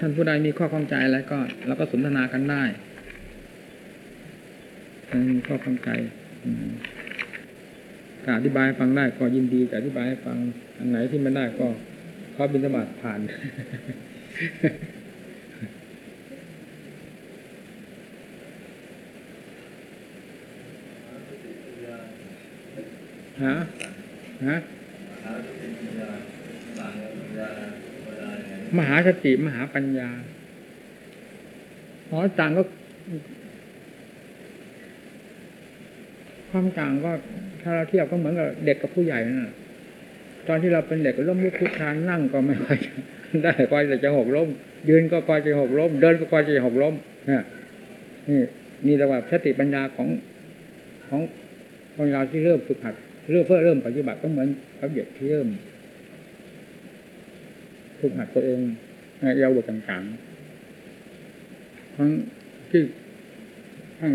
ท่านผู้ใดมีข้อข้องใจอะไรก็เราก็สนทนากันได้มีข้อข้องใจถ้าอธิบายฟังได้ก็ยินดีแต่อธิบายให้ฟังอันไหนที่ไม่ได้ก็ขอบินสบัติผ่านฮะฮะ มหาสติมหาปัญญาหอต่างก็ ความต่างก็ถ้าเราเทียบก็เหมือนกับเด็กกับผู้ใหญ่นะตอนที่เราเป็นเด็กก็ล้มลุกคลุกคลานนั่งก็ไม่ค่อยได้คอยจะหกล้ม ยืนก็คอยจะหกล้ม เดินก็คอยจะหกล้มนี่นี่ระว่าสติปัญญาของของของเราที่เริ่มฝึกหัดเริ่มเพื่อเริ่มปฏิบัติก็เหมือนกับเด็กที่เริ่ม ฝึกหัดตัวเองในเยาวต่างๆทั้งที่ทั้ง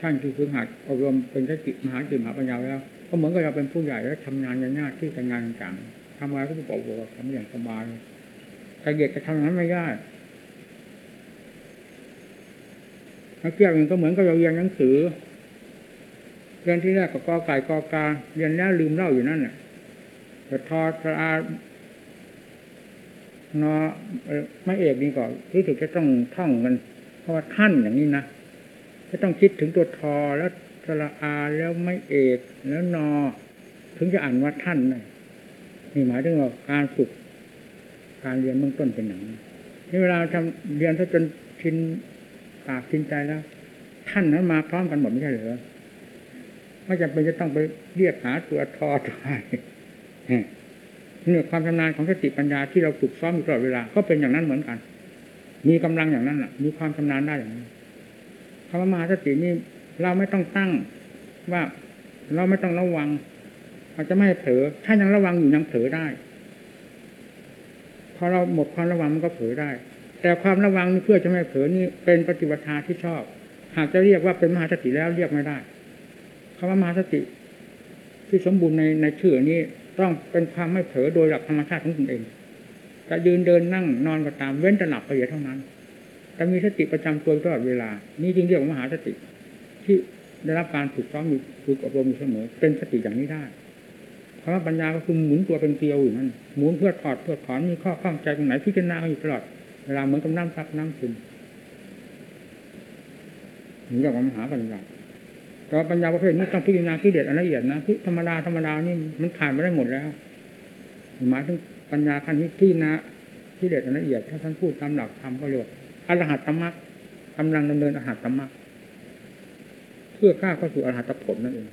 ท่านที่ฝึกหัดอบรมเป็นสติมหาจิตมหาปัญญาแล้วก็เหมือนกับเราเป็นผู้ใหญ่แล้วทำงานยากที่การงานต่างๆทำอะไรก็บอกว่าทำอย่างสบายแต่เด็กจะทำนั้นไม่ได้นักเรียนก็เหมือนกับเราเรียนหนังสือเรียนที่แรกก็กอไก่กอกาเรียนแล้วลืมเล่าอยู่นั่นแหละแต่ทอทอา นอไม่เอกนี่ก่อนที่ถึงจะต้องท่องกัน เพราะว่าท่านอย่างนี้นะจะต้องคิดถึงตัวทอแล้วสระอาแล้วไม่เอกแล้วนอ ถึงจะอ่านว่าท่านนะนี่หมายถึงว่าการฝึกการเรียนเบื้องต้นเป็นอย่างนี้นี่เวลาทำเรียนถ้าจนชินปากชินใจแล้ว ท่านนั้นมาพร้อมกันหมดไม่ใช่เหรอไม่จำเป็นจะต้องไปเรียกหาตัวทอตัวอ เนี่ยความชำนาญของสติปัญญาที่เราฝึกซ้อมอยู่ตลอดเวลา ก็เป็นอย่างนั้นเหมือนกัน มีกำลังอย่างนั้นแหละมีความชำนาญได้อย่างนั้นคำว่ามหาสตินี่เราไม่ต้องตั้งว่าเราไม่ต้องระวังเราจะไม่เผลอถ้ายังระวังอยู่ยังเผลอได้ พอเราหมดความระวังมันก็เผลอได้ แต่ความระวังเพื่อจะไม่เผลอนี่เป็นปฏิบัติที่ชอบ หากจะเรียกว่าเป็นมหาสติแล้วเรียกไม่ได้คำว่ามหาสติที่สมบูรณ์ในในชื่อนี้ ต้องเป็นความไม่เผลอโดยหลักธรรมชาติของตนเองจะยืนเดินนั่งนอนก็ตามเว้นแต่หลับไปเท่านั้นจะมีสติประจำตัวตลอดเวลา นี่จึงเรียกว่ามหาสติ ที่ได้รับการฝึกซ้อมอยู่ฝึกอบรมอยู่เสมอ เป็นสติอย่างนี้ได้คำว่าปัญญาก็คือหมุนตัวเป็นเกลียวอยู่นั่นหมุนเพื่อถอดเพื่อถอนมีข้อข้องใจตรงไหนพิจารณาอยู่ตลอดเวลาเหมือนกับน้ำซักน้ำซึมนี่เรียกว่ามหาปัญญา แต่ปัญญาประเภทนี้ต้องพิจารณาที่เด็ดอันละเอียดนะธรรมดาธรรมดานี่มันผ่านไม่ได้หมดแล้วหมายถึงปัญญาขั้นที่นะที่เด็ดอันละเอียดถ้าท่านพูดตามหลักธรรมก็เรียกอรหัตตมรรคกำลังดำเนินอรหัตตมรรคเพื่อก้าเข้าสู่อรหัตผลนั่นเอง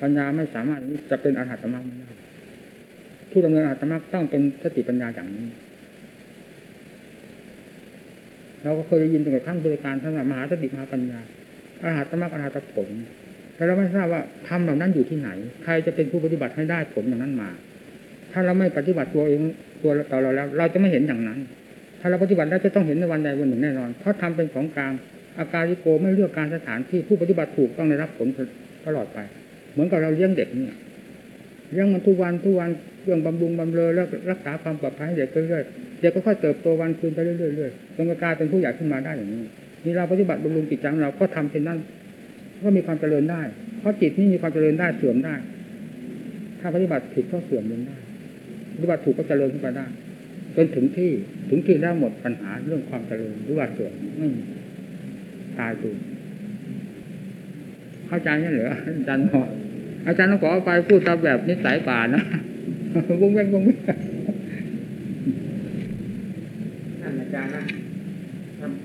ปัญญาไม่สามารถจะเป็นอรหัตตมรรคได้ผู้ดำเนินอรหัตตมรรคต้องเป็นสติปัญญาอย่างนี้เราก็เคยได้ยินตั้งแต่ขั้นบริการท่านมหาสติมหาปัญญา อรหัตมรรคอรหัตผลแต่เราไม่ทราบว่าทำเหล่านั้นอยู่ที่ไหน ใครจะเป็นผู้ปฏิบัติให้ได้ผลอย่างนั้นมา ถ้าเราไม่ปฏิบัติตัวเองตัวต่อเราแล้ว เราจะไม่เห็นอย่างนั้น ถ้าเราปฏิบัติแล้วจะต้องเห็นในวันใดวันหนึ่งแน่นอน เพราะทำเป็นของกลางอาการิโกไม่เลือกการสถานที่ผู้ปฏิบัติถูกต้องได้รับผลตลอดไป เหมือนกับเราเลี้ยงเด็กเนี่ยเลี้ยงมันทุกวันทุกวันเรื่องบำรุงบำเรอแล้วรักษาความปลอดภัยเด็กเรื่อยๆเด็กก็ค่อยเติบโตวันคืนไปเรื่อยๆจนกลายเป็นผู้ใหญ่ขึ้นมาได้อย่างนี้ นี่เราปฏิบัติบำรุงจิตใจเราก็ทำเป็นนั่นก็มีความเจริญได้ เพราะจิตนี่มีความเจริญได้เสื่อมได้ ถ้าปฏิบัติผิดก็เสื่อมลงได้ปฏิบัติถูกก็เจริญขึ้นไปได้จนถึงที่ถึงที่แล้วหมดปัญหาเรื่องความเจริญหรือว่าเสื่อมไม่ตายตัวเข้าใจนี่เหรออาจารย์พออาจารย์ต้องขอไปพูดตามแบบนิสัยป่านะวงเว้นวงเว้นท่านอาจารย์นะ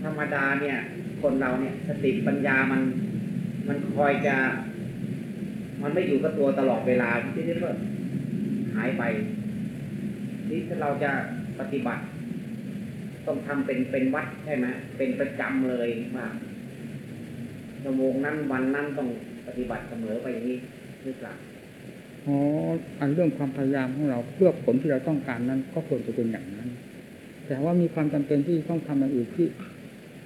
ธรรมดาเนี่ย คนเราเนี่ย สติปัญญามัน มันคอยจะ มันไม่อยู่กับตัวตลอดเวลาที่เรียกว่าหายไปนี่ถ้าเราจะปฏิบัติ ต้องทำเป็นเป็นวัดใช่ไหมเป็นประจำเลยว่าชั่วโมงนั้นวันนั้นต้องปฏิบัติเสมอไปอย่างนี้หรือเปล่าอ๋ออันเรื่องความพยายามของเราเพื่อผลที่เราต้องการนั้น ก็ควรจะเป็นอย่างนั้น แต่ว่ามีความจำเป็นที่ต้องทำอย่างอื่นที่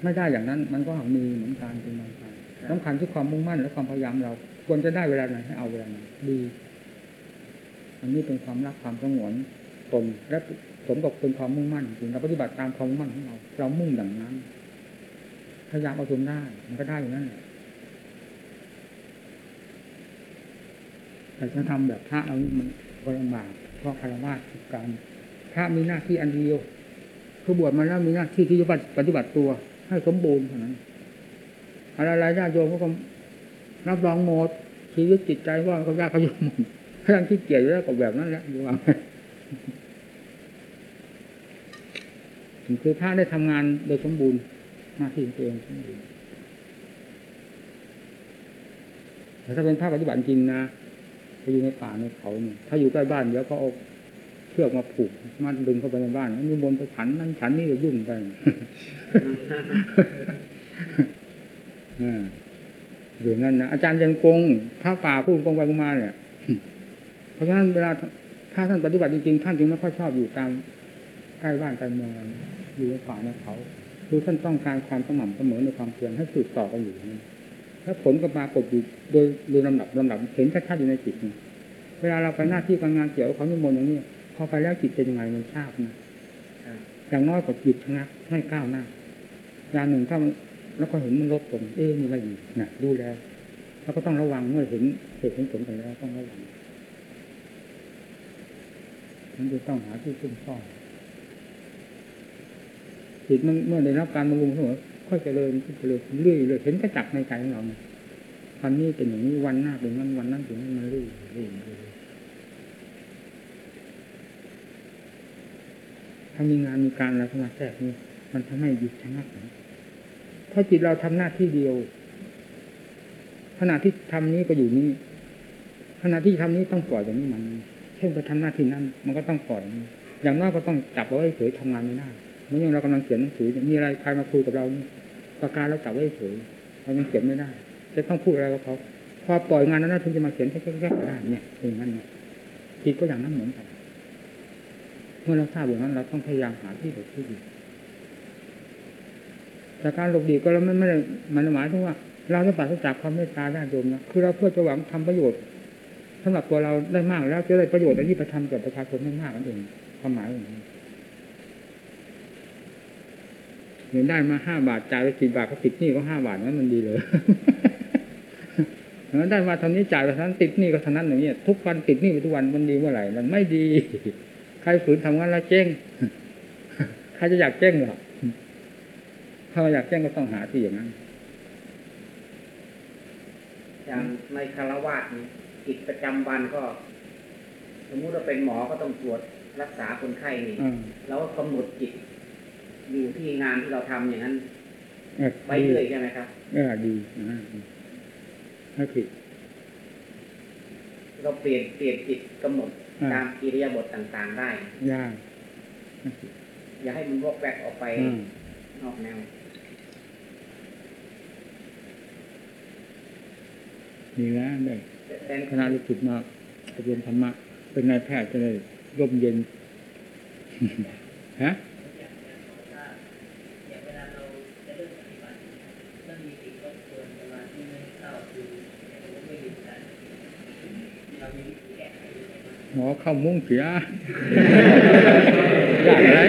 ไม่ได้อย่างนั้น มันก็มีเหมือนกันเป็นบางครั้งสำคัญที่ความมุ่งมั่นและความพยายามเรา ควรจะได้เวลาไหนให้เอาเวลานั้นดี อันนี้เป็นความรักความสงวนตนและสมกับเป็นความมุ่งมั่นจริงเราปฏิบัติตามความมุ่งมั่นของเรา เรามุ่งอย่างนั้น พยายามเอาจนได้มันก็ได้อยู่นั่นแหละแต่จะทำแบบพระเรานี่มันก็ลำบากเพราะคารวะคือการพระมีหน้าที่อันเดียวคือบวชมาแล้วมีหน้าที่ที่จะปฏิบัติตัว ให้สมบูรณ์เท่านั้นอะไรๆญาติโยมก็รับรองหมดชีวิตจิตใจว่าเขายากเขาอยู่หมดถ้ายังขี้เกียจอยู่แล้วก็แบบนั้นแหละอยู่ว่าคือพระได้ทำงานโดยสมบูรณ์หน้าที่องตัวเองสมบูรณ์แต่ถ้าเป็นพระปฏิบัติจริงนะไปอยู่ในป่าในเขาเนี่ยถ้าอยู่ใกล้บ้านเดี๋ยวเขาเอา เชือกมาผูกมันดึงเข้าไปในบ้านนี่บนไปฉันนั่นฉันนี่ก็ยุ่งไปอยู่นั่นนะอาจารย์ยังกงพระป่าพูดกงไปกงมาเนี่ยเพราะฉะนั้นเวลาถ้าท่านปฏิบัติจริงๆท่านจึงไม่ค่อยชอบอยู่ตามใกล้บ้านใกล้เมืองอยู่ในป่าในเขาคือท่านต้องการความสม่ำเสมอในความเพียรให้สืบต่อกันอยู่นี่ถ้าผลก็ปรากฏอยู่โดยโดยลำดับลำดับเห็นชัดๆอยู่ในจิตเวลาเราไปหน้าที่การงานเกี่ยวกับความนิมนต์อย่างนี้ อไปแล้วจิตเป็นยังไงมันทราบนะอย่างน้อยก็จิตชะงักให้ก้าวหน้าอย่างหนึ่งถ้าแล้วก็เห็นมันลดลงเอ๊ะมีอะไรอยู่นะดูแล้วแล้วก็ต้องระวังเมื่อเห็นเหตุเห็นผลกันแล้วต้องระวังมันจะต้องหาที่ซุ่มซ่อนจิตมันเมื่อได้รับการบำรุงเสมอค่อยเจริญเจริญเรื่อยเลยเห็นกระจักในใจของเราวันนี้เป็นอย่างนี้วันหน้าเป็นนั้นวันนั้นเป็นนั้นมันเรื่อยเรื่อยเรื่อย ถ้ามีงานมีการอะไรเข้ามาแทรกนี่มันทำให้หยุดชะงักถ้าจิตเราทำหน้าที่เดียว ขณะที่ทำนี้ก็อยู่นี้ขณะที่ทำนี้ต้องปล่อยอย่างนี้มัน เช่นไปทำหน้าที่นั้นมันก็ต้องปล่อยอย่างน้อยก็ต้องจับเอาไว้เฉยทำงานไม่ได้เมื่อยังเรากำลังเขียนหนังสือมีอะไรใครมาคุยกับเราประการเราจับไว้เฉยเรายังเขียนไม่ได้ จะต้องพูดอะไรกับเขาพอปล่อยงานนั้นถึงจะมาเขียนแค่แค่ได้เนี่ยเป็นงั้นเนี่ยจิตก็อย่างนั้นเหมือนกัน มื่อเราทราบอย่างนั้นเราต้องพยายามหาที่หลบที่ดีแต่การหลบดีก็เราไม่ไม่ได้มันหมายถึงว่า เราจะปราศจากความเมตตาได้โยมนะคือเราเพื่อจะหวังทำประโยชน์สำหรับตัวเราได้มากแล้วจะได้ประโยชน์อันนี้ไปทำกับประชาชนได้มากนั่นเองความหมายอย่างนี้เห็นได้มาห้าบาทจ่ายไปสี่บาทก็ติดหนี้ก็ห้าบาทนั้นมันดีเลยแล้วได้มาทำนี้จ่ายไปทั้นติดหนี้ก็เท่านั้นอย่างนี้ทุกวันติดหนี้ไปทุกวันมันดีเมื่อไหร่มันไม่ดี ใครฝืนทำงานแล้วเจ๊งใครจะอยากเจ๊งหรอถ้าอยากเจ๊งก็ต้องหาที่อย่างนั้นอย่างในคารวะนี่กิจประจำวันก็ สมมุติว่าเป็นหมอก็ต้องตรวจรักษาคนไข้นี่อืมแล้วก็กำหนดจิตอยู่ที่งานที่เราทำอย่างนั้นเออไปเรื่อยใช่ไหมครับเออดีนะไม่ผิดเราเปลี่ยนเปลี่ยนจิตกำหนดอ่า ตามกิริยาบทต่างๆได้ยากไม่ผิดอย่าให้มันวอกแวกออกไปอืมนอกแนวดีแล้วได้แต่คณะลูกศิษย์มาเรียนธรรมะเป็นนายแพทย์จะได้ร่มเย็นฮะ หมอเข้ามุ้งเสียอยากอะไร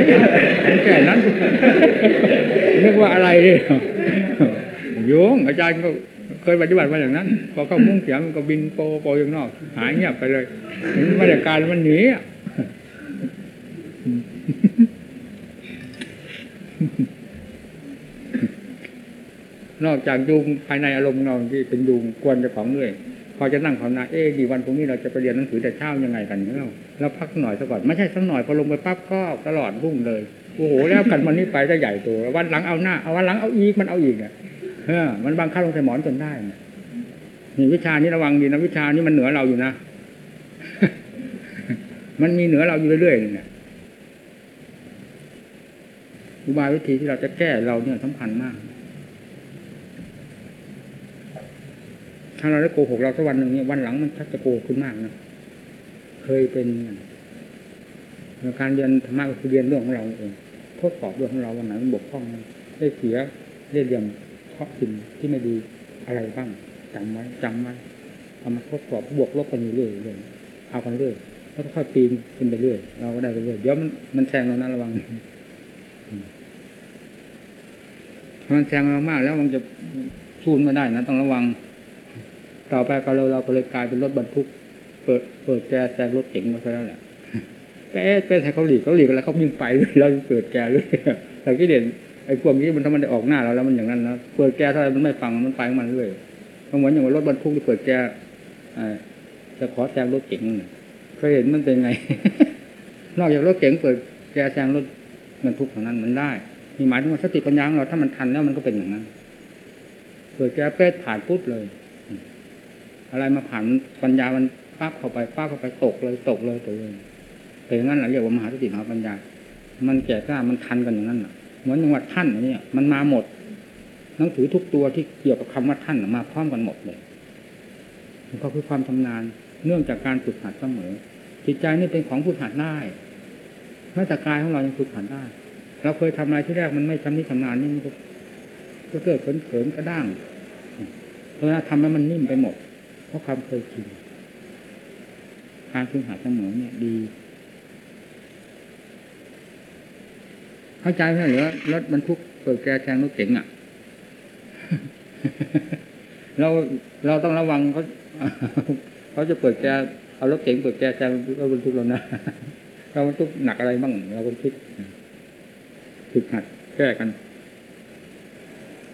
แค่นั้นนึกว่าอะไรเนี่ยโยงอาจารย์ก็เคยปฏิบัติมาอย่างนั้น พอเข้ามุ้งเสียมันก็บินโปโปอย่างนอก หายเงียบไปเลยเห็นมาตรการมันหนีอะนอกจากยุงภายในอารมณ์เราที่เป็นยุงกวนเจ้าของเรื่อย พอจะนั่งภาวนาเอ๊ดีวันพรุ่งนี้เราจะไปเรียนหนังสือแต่เช้ายังไงกันเนี่ยเราพักหน่อยซะก่อนไม่ใช่สักหน่อยพอลงไปปั๊บก็ตลอดรุ่งเลยโอ้โหแล้วกันวันนี้ไปได้ใหญ่โตัววันหลังเอาหน้าเอาวันหลังเอาอีกมันเอาอีกเนี่ยเออมันบังคับลงใส่หมอนจนได้เนี่ยนี่วิชานี้ระวังดีนะวิชานี้มันเหนือเราอยู่นะมันมีเหนือเราอยู่เรื่อยๆเนี่ยอุบายวิธีที่เราจะแก้เราเนี่ยสำคัญมาก ถ้าเราได้โกหกเราสักวันหนึ่งเนี่ยวันหลังมันชักจะโกหกขึ้นมากนะเคยเป็นการเรียนธรรมะก็คือเรียนเรื่องของเราเองทดสอบเรื่องของเราวันไหนมันบกพร่องได้เสียได้เรียมเพราะสิ่งที่ไม่ดีอะไรบ้างจำไว้จำไว้เอามาทดสอบบวกลบกันอยู่เรื่อยๆเอากันเรื่อยแล้วก็ค่อยปีนขึ้นไปเรื่อยเราก็ได้ไปเรื่อยเดี๋ยวมันมันแซงเรานะระวังมันแซงเรามากแล้วมันจะสู้ไม่ได้นะต้องระวัง ต่อไปก็เราเราก็เลยกลายเป็นรถบรรทุก เปิดเปิดแกแซงรถเก๋งมาซะแล้วแหละเป๊ะเป๊ะใส่เขาหลีกเขาหลีกแล้วเขาวิ่งไปเลยเราเปิดแกเลยแต่ที่เด่นไอ้พวกนี้มันถ้ามันได้ออกหน้าเราแล้วมันอย่างนั้นนะเปิดแกเท่าไรมันไม่ฟังมันไปของมันเรื่อยมันเหมือนอย่างว่ารถบรรทุกที่เปิดแกจะขอแซงรถเก๋งเคยเห็นมันเป็นไง นอกจากรถเก๋งเปิดแกแซงรถบรรทุกของนั้นมันได้มีหมายถึงว่าสติปัญญาของเราถ้ามันทันแล้วมันก็เป็นอย่างนั้นเปิดแกเป๊ะผ่านปุ๊บเลย อะไรมาผ่านปัญญามันปั๊บเข้าไปปั๊บเข้าไปตกเลยตกเลยตกเลยเป็นงั้นแหละเรียกว่ามหาสติมหาปัญญา มันแก่กล้ามันทันกันอย่างนั้นน่ะเหมือนจังหวัดท่านอันนี้มันมาหมดหนังสือทุกตัวที่เกี่ยวกับคำว่าท่านมาพร้อมกันหมดเลยมันก็คือความชำนาญเนื่องจากการฝึกหัดเสมอ จิตใจนี่เป็นของฝึกหัดได้แม้แต่กายของเรายังฝึกหัดได้เราเคยทำอะไรที่แรกมันไม่ชำนิชำนาญนี่มันก็เกิดเขินๆกระด้างเพราะวลาทำแล้วมันนิ่มไปหมด เพราะความเคยชินการฝึกหัดเสมอเนี่ยดี เข้าใจไหมหรือว่ารถบรรทุกเปิดแกแซงรถเก๋งอะ เราเราต้องระวังเขาเขาจะเปิดแกเอารถเก๋งเปิดแกแซงรถบรรทุกเรานะเราบรรทุกหนักอะไรบ้างเราก็คิดฝึกหัดแก้กัน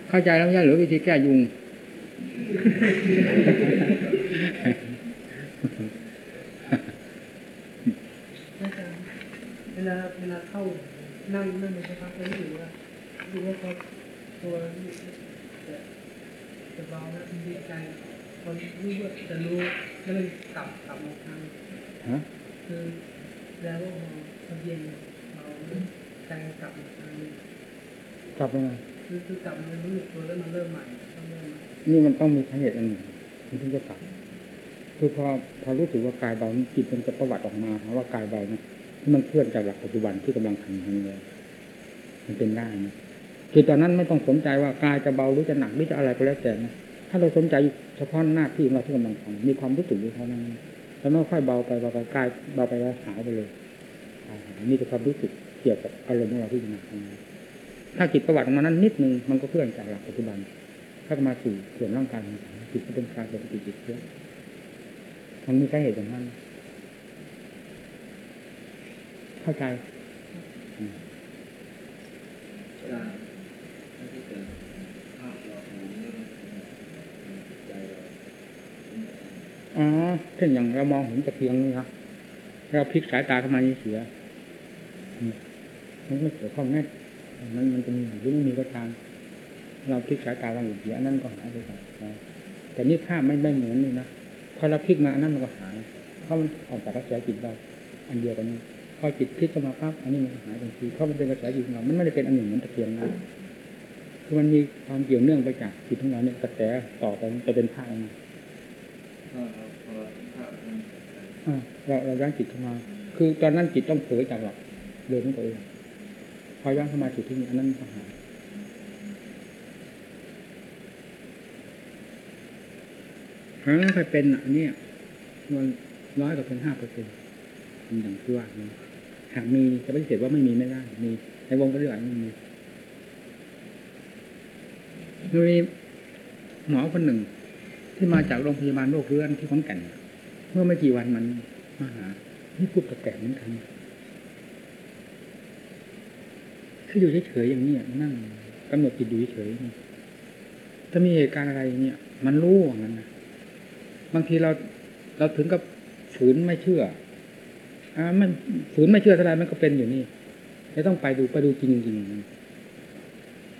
เข้าใจแล้วไม่ใช่หรือวิธีแก้ยุง เวลา เข้านั่งนั่งในสภาพแล้วรู้ว่ารู้ว่าเขาตัวจะจะเบาแล้วดีใจพอรู้ว่าจะรู้แล้วมันกลับกลับมาทางคือแล้วพอพอเย็นเราใจกลับมาทางกลับมาคือคือกลับมารู้ตัวแล้วมันเริ่มใหม่ต้องเริ่มใหม่นี่มันต้องมีสาเหตุอันหนึ่งมันถึงจะกลับคือพอพอรู้สึกว่ากายเบาจิตมันจะประวัติออกมาว่ากายเบานะ ที่มันเคลื่อนจากหลักปัจจุบันที่กำลังทำทำเลยมันเป็นได้นะคือตอนนั้นไม่ต้องสนใจว่ากายจะเบาหรือจะหนักหรือจะอะไรก็แล้วแต่นะถ้าเราสนใจเฉพาะหน้าที่ของเราที่กำลังทำมีความรู้สึกอยู่เท่านั้นแล้วไม่ค่อยเบาไปเบาไปกายเบาไปแล้วหายไปเลยนี่คือความรู้สึกเกี่ยวกับอารมณ์ของเราที่กำลังทำถ้าจิตประวัติออกมานั้นนิดนึงมันก็เคลื่อนจากหลักปัจจุบันถ้ามาสู่ส่วนร่างกายของจิตก็เป็นการปฏิจิตเยอะมันมีสาเหตุอย่างนั้น เข้าใจอ๋อเช่นอย่างเรามองเห็นตะเพียงนี่ครับเราพลิกสายตาเข้ามานี่เสียมันไม่เกี่ยวข้องแน่มันมันจะมีหรือไม่มีก็ตามเราพลิกสายตาเราอยู่เสียอันนั้นก็หายไปก่อนแต่นี่ภาพไม่ไม่เหมือนนี่นะพอเราพลิกมาอันนั้นมันก็หายเพราะมันออกจากกระแสจิตเราอันเดียวกันนี้ พอจิตพลิกเข้ามาปั๊บอันนี้มันก็หายทันทีเพราะมันเป็นกระแสจิตของเรามันไม่ได้เป็นอันหนึ่งเหมือนตะเพียงนะคือมันมีความเกี่ยวเนื่องไปจากจิตของเราเนี่ยกระแสต่อไปจะเป็นภาพนะอ่าเราเราย้อนจิตเข้ามา คือตอนนั้นจิตต้องเผลอจากหลักเดินของตัวเองพอย้อนเข้ามาจิตที่นี่อันนั้นมันก็หายครั้งเคยเป็นอันนี้มันร้อยกับเป็นห้าเปอร์เซ็นต์อย่างที่ว่านี่ หากมีจะปฏิเสธว่าไม่มีไม่ได้มีในวงปฏิบัติไม่มีมีหมอคนหนึ่ง ที่มาจากโรงพยาบาลโรคเรื้อนที่ขอนแก่นเมื่อไม่กี่วันมันมาหาที่พูดกับแก่เหมือนกันคืออยู่เฉยๆอย่างนี้นั่งกำหนดจิตอยู่เฉยๆถ้ามีเหตุการณ์อะไรเนี่ย มันรู้อย่างนั้นนะบางทีเราเราถึงกับฝืนไม่เชื่อ อ่ามันฝืนไม่เชื่อเท่าไรมันก็เป็นอยู่นี่จะต้องไปดูไปดูจริงจริง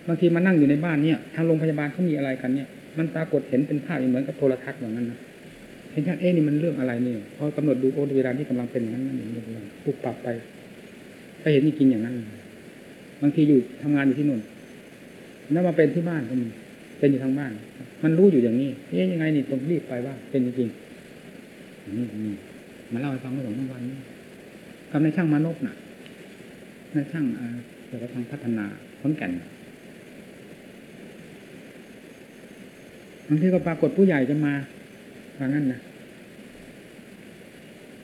บางทีมานั่งอยู่ในบ้านเนี่ยทางโรงพยาบาลเขามีอะไรกันเนี่ย มันปรากฏเห็นเป็นภาพเหมือนกับโทรทัศน์อย่างนั้นนะเห็นชัดเอ๊ะนี่มันเรื่องอะไรเนี่ยพอกำหนดดูโอ้เวลาที่กำลังเป็นอย่างนั้นนั่นอย่างนี้ปุ๊บปรับไปก็เห็นจริงอย่างนั้น บางทีอยู่ทำงานอยู่ที่นู่นแล้วมาเป็นที่บ้านก็มีเป็นอยู่ทางบ้าน มันรู้อยู่อย่างนี้เอ๊ะยังไงนี่ต้องรีบไปว่าเป็นจริงนี่นี่มาเล่าให้ฟังเมื่อสองสามวันนี้ กับในช่างมานพน่ะ ในช่างเกี่ยวกับทางพัฒนาขอนแก่นบางทีก็ปรากฏผู้ใหญ่จะมาว่างั้นนะ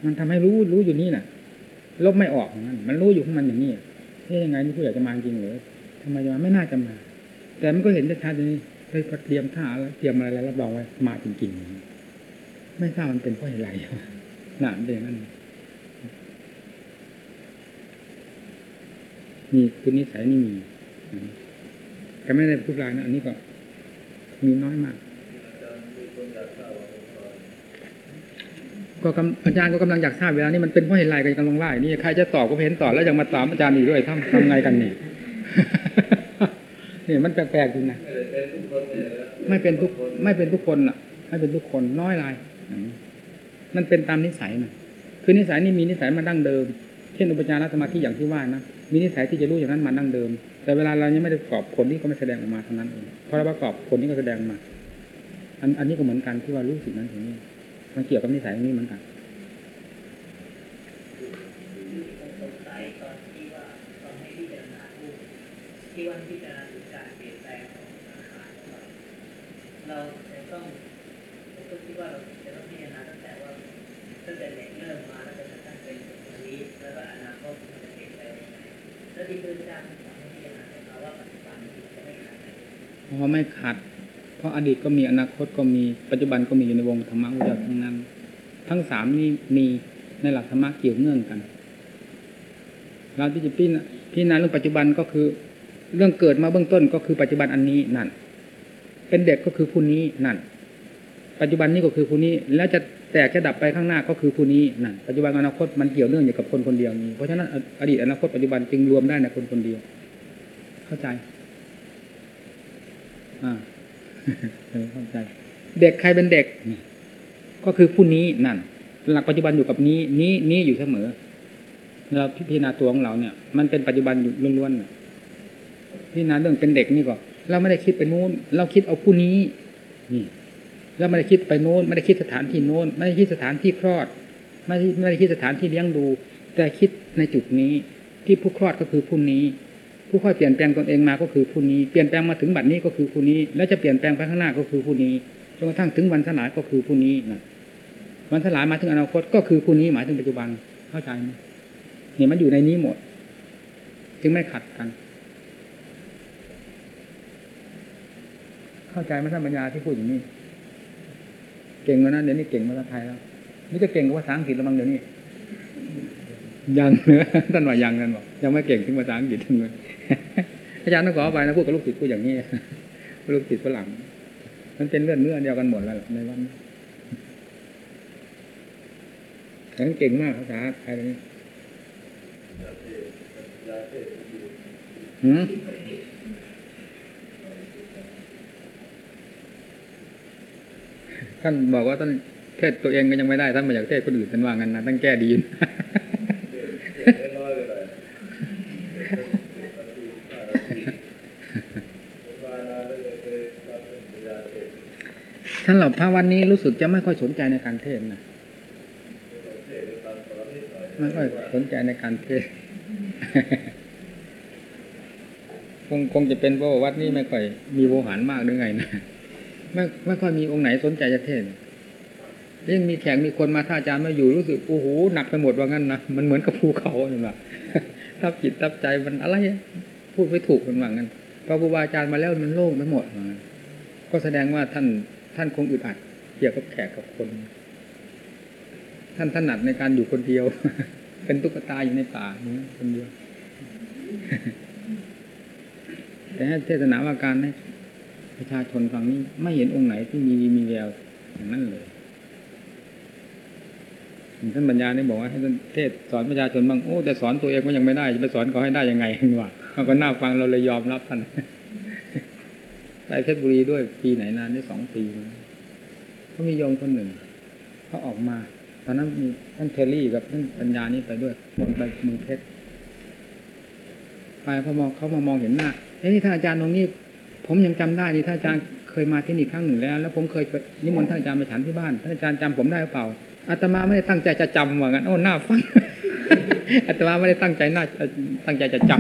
มันทำให้รู้รู้อยู่นี่น่ะ ลบไม่ออกอย่างนั้นมันรู้อยู่ของมันอย่างนี้เฮ้ยยังไงนี่ผู้อยากจะมาจริงหรือทำไมจะมาไม่น่าจะมา แต่มันก็เห็นชัดๆอย่างนี้เลยเตรียมท่าแล้วเตรียมอะไรแล้วรับรองไว้มาจริงๆไม่ทราบมันเป็นเพราะอะไรหนามเป็นอย่างนั้น นี่คือนิสัยนี่มีแต่ไม่ได้ทุกรายนะอันนี้ก็มีน้อยมาก ก็อาจารย์ก็กำลังอยากทราบเวลานี้มันเป็นเพราะเหตุไรกันกำลังไล่นี่ใครจะตอบก็เห็นตอบแล้วยังมาตามอาจารย์อีกด้วยทำทำไงกันนี่เนี่ยมันแปลกๆจริงนะไม่เป็นทุกไม่เป็นทุกคนอะ ไม่เป็นทุกคนน้อยรายมมันเป็นตามนิสัยนะคือนิสัยนี่มีนิสัยมาดั้งเดิม เช่นอุปจารสมาธิอย่างที่ว่านะมีนิสัยที่จะรู้อย่างนั้นมาดั้งเดิม แต่เวลาเรายังไม่ได้ประกอบผลนี่ก็ไม่แสดงออกมาเท่านั้นเองพอเราประกอบผลนี่ก็แสดงมา อันอันนี้ก็เหมือนกันที่ว่ารู้สิ่งนั้นถึงนี้มันเกี่ยวกับนิสัยตรงนี้เหมือนกันสงสัยตอนที่ว่าตอนพิจารณาจารณาถึงการเปลี่ยนแปลงของอาหารของเราเราจะต้องผมก็คิดว่าเราจะต้องพิจารณาตั้งแต่ว่าตั้งแต่เด็ก ที่พระอาจารย์สอนให้พิจารณาในภาวะปัจจุบันจะไม่ขาดเพราะไม่ขัด เพราะอดีตก็มีอนาคตก็มีปัจจุบันก็มีอยู่ในวงธรรมะวิจารทั้งนั้น ทั้งสามนี้มีในหลักธรรมะเกี่ยวเนื่องกัน เราที่จะพิจารณาพิจารณาเรื่องปัจจุบันก็คือเรื่องเกิดมาเบื้องต้นก็คือปัจจุบันอันนี้นั่น เป็นเด็กก็คือผู้นี้นั่น ปัจจุบันนี้ก็คือผู้นี้แล้วจะ แตกจะดับไปข้างหน้าก็คือผู้นี้นั่นปัจจุบันอนาคตมันเกี่ยวเนื่องอยู่กับคนคนเดียวนี้เพราะฉะนั้นอดีตอนาคตปัจจุบันจึงรวมได้ในคนคนเดียว เข้าใจ อ่าเข้าใจ เด็กใครเป็นเด็ก ก็คือผู้นี้นั่น หลักปัจจุบันอยู่กับนี้ นี้นี้อยู่เสมอ เราพิจารณาตัวของเราเนี่ย มันเป็นปัจจุบันอยู่ล้วนๆพิจารณาเรื่องเป็นเด็กนี่ก็เราไม่ได้คิดไปโน้น เราคิดเอาผู้นี้นี่ เราไม่ได้คิดไปโน้นไม่ได้คิดสถานที่โน้นไม่ได้คิดสถานที่คลอด ไม่ได้ไม่ได้คิดสถานที่เลี้ยงดู แต่คิดในจุดนี้ที่ผู้คลอดก็คือผู้นี้ ผู้ค่อยเปลี่ยนแปลงตนเองมาก็คือผู้นี้เปลี่ยนแปลงมาถึงบัดนี้ก็คือผู้นี้ แล้วจะเปลี่ยนแปลงไปข้างหน้าก็คือผู้นี้จนกระทั่งถึงวันสลายก็คือผู้นี้นะวันสลายมาถึงอนาคตก็คือผู้นี้หมายถึงปัจจุบันเข้าใจไหมเนี่ยมันอยู่ในนี้หมด จึงไม่ขัดกัน เข้าใจไหมท่านปัญญาที่พูดอย่างนี้ เก่งกว่านั้นเดี๋ยวนี้เก่งภาษาไทยแล้วนี่จะเก่งกว่าภาษาอังกฤษแล้วมั้งเดี๋ยวนี้ยังเนื้อท่านว่ายังท่านบอกยังไม่เก่งถึงภาษาอังกฤษทั้งเลยอาจารย์ต้องขอไปนะพูดกับลูกศิษย์พูดอย่างนี้ลูกศิษย์ฝรั่งมันเป็นเลือดเนื้อเดียวกันหมดแล้วในวันนี้แต่เก่งมากภาษาไทยนี่หืม ท่านบอกว่าท่านเทศตัวเองก็ยังไม่ได้ท่านมาอยากเทศคนอื่นท่านว่างั้นนะท่านแก้ดีนท่านหล่าพระวันนี้รู้สึกจะไม่ค่อยสนใจในการเทศนะไม่ค่อยสนใจในการเทศคงคงจะเป็นเพราะว่าวัดนี้ไม่ค่อยมีโวหารมากหรือไงนะ ไม่ไม่ค่อยมีองค์ไหนสนใจจะเทศน์ยิ่งมีแขกมีคนมาท่าอาจารย์มาอยู่รู้สึกโอ้โหหนักไปหมดว่างั้นนะมันเหมือนกับภูเขาเนี่ยว่าทับจิตทับใจมันอะไรพูดไม่ถูกมันว่างั้นพอครูบาอาจารย์มาแล้วมันโล่งไปหมดก็แสดงว่าท่านท่านคงอึดอัดเกี่ยวกับแขกกับคน ท่านถนัดในการอยู่คนเดียว เป็นตุ๊กตาอยู่ในป่านี้คนเดียวแต่ให้เทศนาว่าการให้ ประชาชนฟังนี้ไม่เห็นองค์ไหนที่มีมีแววอย่างนั้นเลยท่านปัญญาเนี่บอกว่าให้ท่านเทศสอนประชาชนบ้างโอ้แต่สอนตัวเองก็ยังไม่ได้จะไปสอนเขาให้ได้ยังไงวะเขาก็น่าฟังเราเลยยอมรับท่านไปเพชรบุรีด้วยปีไหนนานได้สองปีเขามีโยมคนหนึ่งเขาออกมา ตอนนั้นมีท่านเทอรี่กับท่านปัญญานี่ไปด้วยคนไปมืองเพชรไปพอมองเขามามองเห็นหน้าเฮ้ยท่านอาจารย์ตรงนี้ ผมยังจำได้ที่ท่านอาจารย์เคยมาที่นี่ครั้งหนึ่งแล้ว แล้วผมเคยนิมนต์ท่านอาจารย์ไปฉันที่บ้านท่านอาจารย์จำผมได้หรือเปล่าอาตมาไม่ได้ตั้งใจจะจำเหมือนกันโอ้หน้าฟังอาตมาไม่ได้ตั้งใจน่าตั้งใจจะจ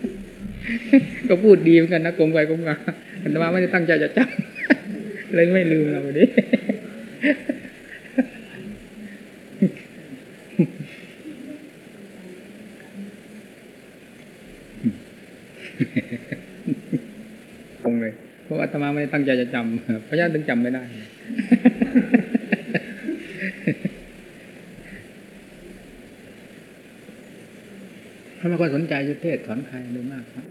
ำ ก็พูดดีเหมือนกันนะกลมไปกลมมาอาตมาไม่ได้ตั้งใจจะจำเลยไม่ลืมเราดิเงเลยเพราะอาตมาไม่ได้ตั้งใจจะจำเพราะฉะนั้นถึงจำไม่ได้ถ้าไม่ค่อยสนใจจะเทศสอนใครเลยมากครับ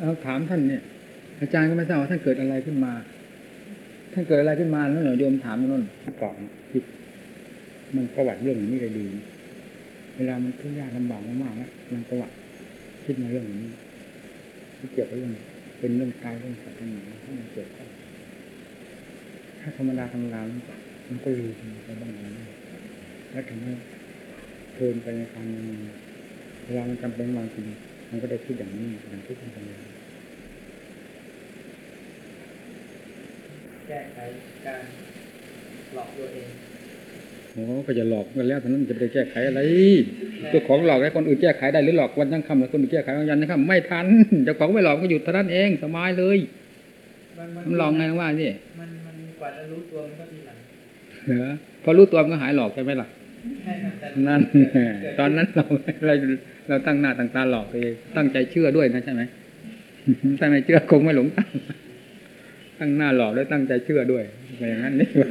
เอาถามท่านเนี่ย อาจารย์ก็ไม่ทราบว่าท่านเกิดอะไรขึ้นมา ท่านเกิดอะไรขึ้นมาแล้วหรอโยมถามนั่นก่อนที่ มันประวัติเรื่องอย่างนี้เลยดี เวลามันทุกข์ยากลำบากมากๆแล้วมันประวัติคิดในเรื่องนี้ที่เกี่ยวกับเรื่องเป็นเรื่องกายเรื่องศาสนาที่มันเกิดขึ้นถ้าธรรมดาธรรมดามันก็มันก็ลืมไปบ้างนะแล้วทำให้เพลินไปในการงานเวลามันจำเป็นบางทีมันก็ได้คิดอย่างนี้อย่างที่ท่านทำงานแก้ไขการหลอกตัวเอง ก็จะหลอกกันแล้วท่านั้นจะไปแก้ไขอะไรตัวของหลอกให้คนอื่นแก้ไขได้หรือหลอกวันยังคำแล้วคนอื่นแก้ไขวันยันยังคำไม่ทันเจ้าของไม่หลอกก็หยุดเท่านั้นเองสบายเลยมันมันหลอกไงว่านี่มันมันกว่าจะรู้ตัวมันก็ทีหลังเหรอพอรู้ตัวมันก็หายหลอกใช่ไหมล่ะใช่ครับแต่นั่นเกิดตอนนั้นเราเราเราตั้งหน้าตั้งตาหลอกตัวเองตั้งใจเชื่อด้วยนะใช่ไหมถ้าไม่เชื่อคงไม่หลงตั้งตั้งหน้าหลอกแล้วตั้งใจเชื่อด้วยไปอย่างนั้นนี่ว่า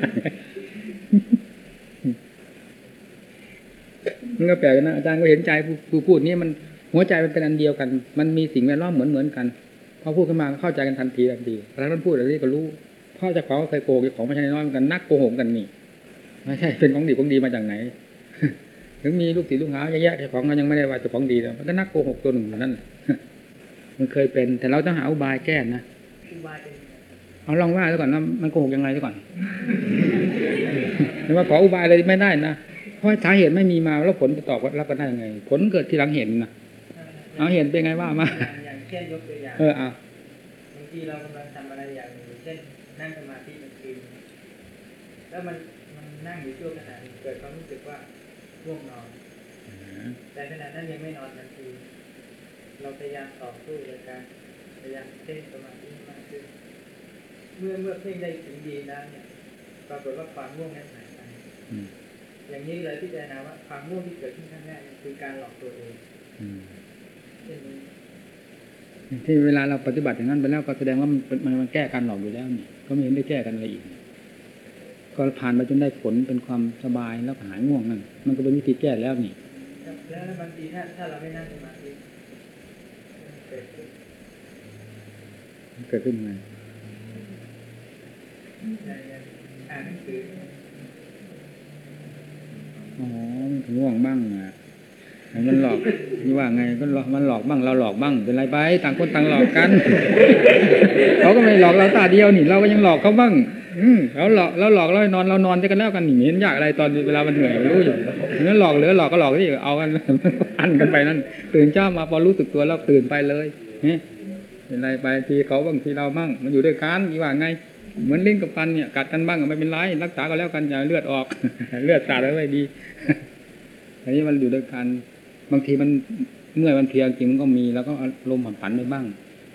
มันก็แปลกนะอาจารย์ก็เห็นใจผู้พูดนี่มันหัวใจมันเป็นอันเดียวกัน มันมีสิ่งแวดล้อมเหมือนเหมือนกันพอพูดขึ้นมาเข้าใจกันทันทีทันทีแต่ถ้าท่านพูดอะไรนี่ก็รู้พ่อจ้าของเคยโกงของไม่ใช่น้อยเหมือนกันนักโกหกกันนี่ไม่ใช่เป็นของดีของดีมาจากไหน ถึงมีลูกศิษย์ลูกหาเยอะแยะเจ้าของก็ยังไม่ได้ว่าจ้าของดีเลยมันก็นักโกหกตัวหนึ่งอยู่นั่นมันเคยเป็น แต่เราต้องหาอุบายแก้นะเอาลองว่าแล้วก่อนนะมันโกหกยังไงแล้วก่อนหรือว่าขออุบายอะไรไม่ได้นะ เพราะสาเหตุไม่มีมาแล้วผลจะตอบว่ารับกันได้ยังไง ผลเกิดที่หลังเห็นนะเอาเห็นเป็นไงว่ามาอย่างอย่างเช่นยกตัวอย่างเออเอาบางทีเรากำลังทำอะไรอย่างหนึ่งเช่นนั่งสมาธิกลางคืนแล้วมันมันนั่งอยู่ช่วงขณะหนึ่งเกิดความรู้สึกว่าง่วงนอนแต่ขณะนั้นยังไม่นอนทันทีเราพยายามต่อสู้ในการพยายามเพ่งสมาธิให้มากขึ้น เมื่อเมื่อเพ่งได้ถึงดีแล้วเนี่ยปรากฏว่าความง่วงนั้นหายไป อืมอย่างนี้เลยพิจารณาว่าความง่วงที่เกิดขึ้นครั้งแรกเนี่ยคือการหลอกตัวเองอืมเช่นนี้ที่เวลาเราปฏิบัติอย่างนั้นไปแล้วก็แสดงว่ามันเป็นมันมันแก้การหลอกอยู่แล้วนี่ก็ไม่เห็นได้แก้กันอะไรอีกก็ผ่านไปจนได้ผลเป็นความสบายแล้วก็หายง่วงนั่นมันก็เป็นวิธีแก้แล้วนี่ครับแล้วบางทีถ้าถ้าเราไม่นั่งสมาธิเกิดขึ้นมันเกิดขึ้นไงอย่างอย่างอ่านหนังสือ อ๋อมันถึงง่วงบ้างอะมันหลอกนี่ว่าไงก็หลอกมันหลอกบ้างเราหลอกบ้างเป็นไรไป ต่างคนต่างหลอกกันเขาก็ไม่หลอกเราตาเดียวนี่ เราก็ยังหลอกเขาบ้าง อืมเราหลอกเราหลอกเรานอนเรานอนด้วยกันแล้วกันนี่ไม่เห็นยากอะไรตอนเวลามันเหนื่อยรู้อยู่งั้นหลอกเหลือหลอกก็หลอกที่เอากันอันกันไปนั่นตื่นเช้ามาพอรู้สึกตัวแล้วตื่นไปเลยนี่ยเป็นไรไปทีเขาบ้างทีเราบ้างมันอยู่ด้วยกันนี่ว่าไง เหมือนลิ้นกับฟันเนี่ยกัดกันบ้างก็ไม่เป็นไรรักษาก็แล้วกันอย่าเลือดออก เลือดสาดแล้วไม่ดีอันนี้มันอยู่ด้วยกัน บางทีมันเมื่อยมันเพียจริงมันก็มีแล้วก็ลมผ่อนผันไปบ้าง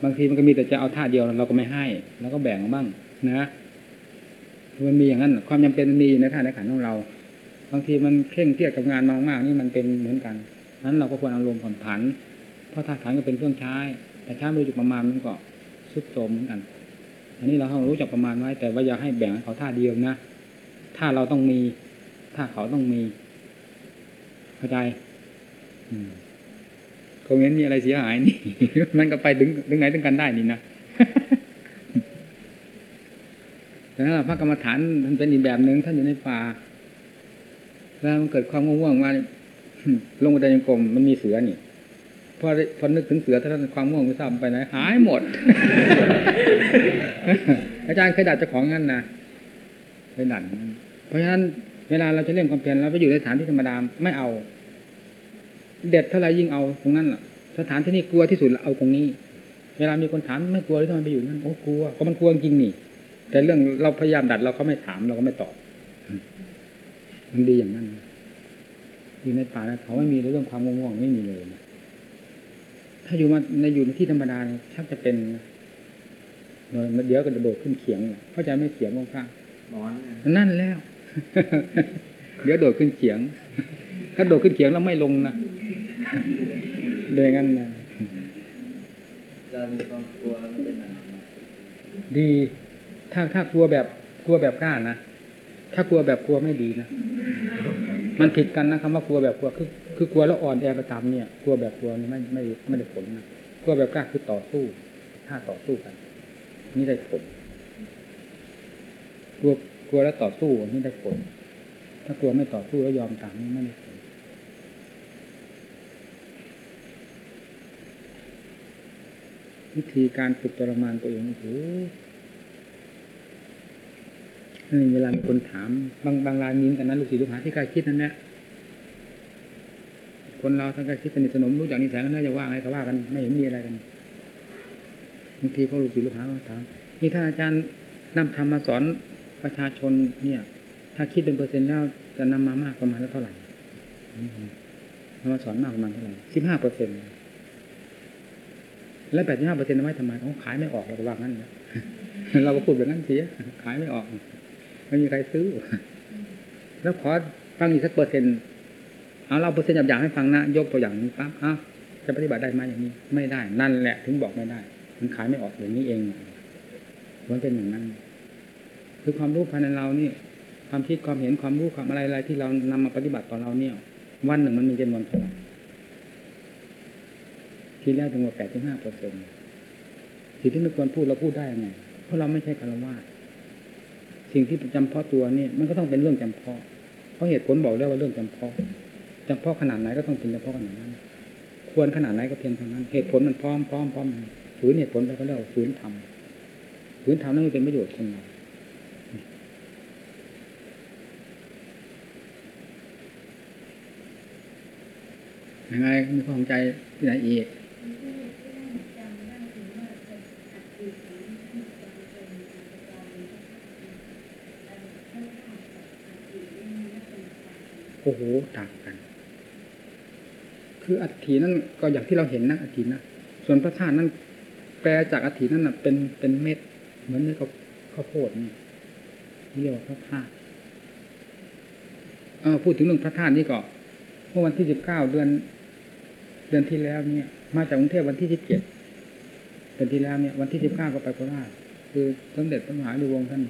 บางทีมันก็มีแต่จะเอาท่าเดียวเราก็ไม่ให้ แล้วก็แบ่งบ้างนะมันมีอย่างนั้น ความจำเป็นมันมีในท่าในขันของเรา บางทีมันเคร่งเครียดกับงานมากๆนี่มันเป็นเหมือนกันนั้นเราก็ควรอาลมผ่อนผัน เพราะท่าขันก็เป็นเครื่องใช้ แต่ใช้ไม่รู้จักประมาณมันก็สุดโทมเหมือนกัน อันนี้เราต้องรู้จักประมาณไว้ แต่ว่าอย่าให้แบ่งเขาท่าเดียวนะถ้าเราต้องมี ถ้าเขาต้องมีเข้าใจคอมเมนต์มีอะไรเสียหายนี่ มันก็ไปถึงถึงไหนถึงกันได้นี่นะแต่ถ้าพระกรรมฐานมันเป็นอีกแบบหนึ่งท่านอยู่ในป่า แล้วมันเกิดความง่วงๆมาลงไดยังกรมมันมีเสือนี่ พอได้พอนึกถึงเสือท่านความง่วงไม่ทราบไปไหนหายหมด อาจารย์เคยดัดเจ้าของงั้นนะเคยดัดงั้นเพราะฉะนั้นเวลาเราจะเล่นความเพียรเราไปอยู่ในสถานที่ธรรมดาไม่เอา เด็ดเท่าไรยิ่งเอาตรงนั้นล่ะสถานที่นี่กลัวที่สุดเอาตรงนี้ เวลามีคนถามไม่กลัวหรือทำไมไปอยู่นั่นโอ้กลัวเพราะมันกลัวจริงนี่แต่เรื่องเราพยายามดัดเราเขาไม่ถามเราก็ไม่ตอบมันดีอย่างนั้นอยู่ในป่านะเขาไม่มีเรื่องความง่วงๆไม่มีเลยนะ ถ้าอยู่มาในอยู่ในที่ธรรมดาเนี่ยชักจะเป็นนะเดี๋ยวก็จะโดดขึ้นเขียงเข้าใจไหม่เขียงข้างๆหมอนเนี่ยนั่นแล้ว เดี๋ยวโดดขึ้นเขียง ถ้าโดดขึ้นเขียงแล้วไม่ลงนะเดยงั้นนะเรามีความกลัวไม่เป็นไรดี ถ้าถ้ากลัวแบบกลัวแบบกล้านะ ถ้ากลัวแบบกลัวไม่ดีนะ มันผิดกันนะคำว่ากลัวแบบกลัวคือคือกลัวแล้วอ่อนแอไปตามเนี่ย กลัวแบบกลัวนี่ไม่ไม่ไม่ได้ผลนะกลัวแบบกล้าคือต่อสู้ถ้าต่อสู้กัน นี่ได้ผลกลัวกลัวแล้วต่อสู้นี่ได้ผลถ้ากลัวไม่ต่อสู้แล้วยอมตามนี่ไม่ได้ผลวิธีการฝึกทรมานตัวเองโอ้โห เวลามีคนถาม บางบางรายมีเหมือนกันนลูกศิษย์ลูกหาที่ใกล้คิดนั่นแหละคนเราทั้งใกล้คิดสนิทสนมรู้จักนิสัยกันน่าจะว่าไงก็ว่ากันไม่เห็นมีอะไรกันบางทีก็ลูกศิษย์ลูกหาก็ถามนี่ถ้าอาจารย์นำธรรมมาสอนประชาชนเนี่ย ถ้าคิดเป็นเปอร์เซ็นต์แล้วจะนำมามากประมาณเท่าไหร่มนำมาสอนมากประมาณเท่าไหร่สิบห้าเปอร์เซ็นต์แล้วแปดสิบห้าเปอร์เซ็นต์ไว้ทำไมเขาขายไม่ออกเราก็ว่างั้นนะเราก็พูดแบบนั้นเสียขายไม่ออก ไม่มีใครซื้อ แล้วขอฟังอีกสักเปอร์เซ็นต์เอาเราเปอร์เซ็นต์หยาบๆให้ฟังนะยกตัวอย่างนี้ปั๊บอ้าวจะปฏิบัติได้ไหมอย่างนี้ ไม่ได้ นั่นแหละถึงบอกไม่ได้ มันขายไม่ออกอย่างนี้เองมันเป็นอย่างนั้น คือความรู้ภายในเรานี่ ความคิดความเห็นความรู้ความอะไรอะไรที่เรานำมาปฏิบัติต่อเราเนี่ย วันหนึ่งมันมีจำนวนเท่าไหร่ทีแรกถึงว่าแปดถึงห้าเปอร์เซ็นต์สิ่งที่ไม่ควรพูดเราพูดได้ยังไงเพราะเราไม่ใช่คารวะ สิ่งที่จำเพาะตัวนี่มันก็ต้องเป็นเรื่องจำเพาะเพราะเหตุผลบอกแล้วว่าเรื่องจำเพาะจำเพาะขนาดไหนก็ต้องเป็นจำเพาะขนาดนั้น ควรขนาดไหนก็เพียงเท่านั้น เหตุผลมันพร้อมพร้อมพร้อมฝืนเหตุผลไปก็เรียกว่าฝืนทำฝืนทำนั่นเป็นประโยชน์คนเรายังไงมีความใจที่ไหนอีก โอ้โหต่างกัน คืออัฐินั่นก็อย่างที่เราเห็นนะอัฐินะส่วนพระธาตุนั้นแปลจากอัฐินั่นนะเป็นเป็นเม็ด เหมือนเม็ดข้าวข้าวโพดนี่เรียกว่าพระธาตุพูดถึงเรื่องพระธาตุนี่ก็เมื่อวันที่สิบเก้าเดือน เดือนที่แล้วเนี่ย มาจากกรุงเทพวันที่สิบเจ็ดเดือนที่แล้วเนี่ย วันที่สิบเก้าก็ไปโคราชคือสมเด็จพระมหาลูวงท่าน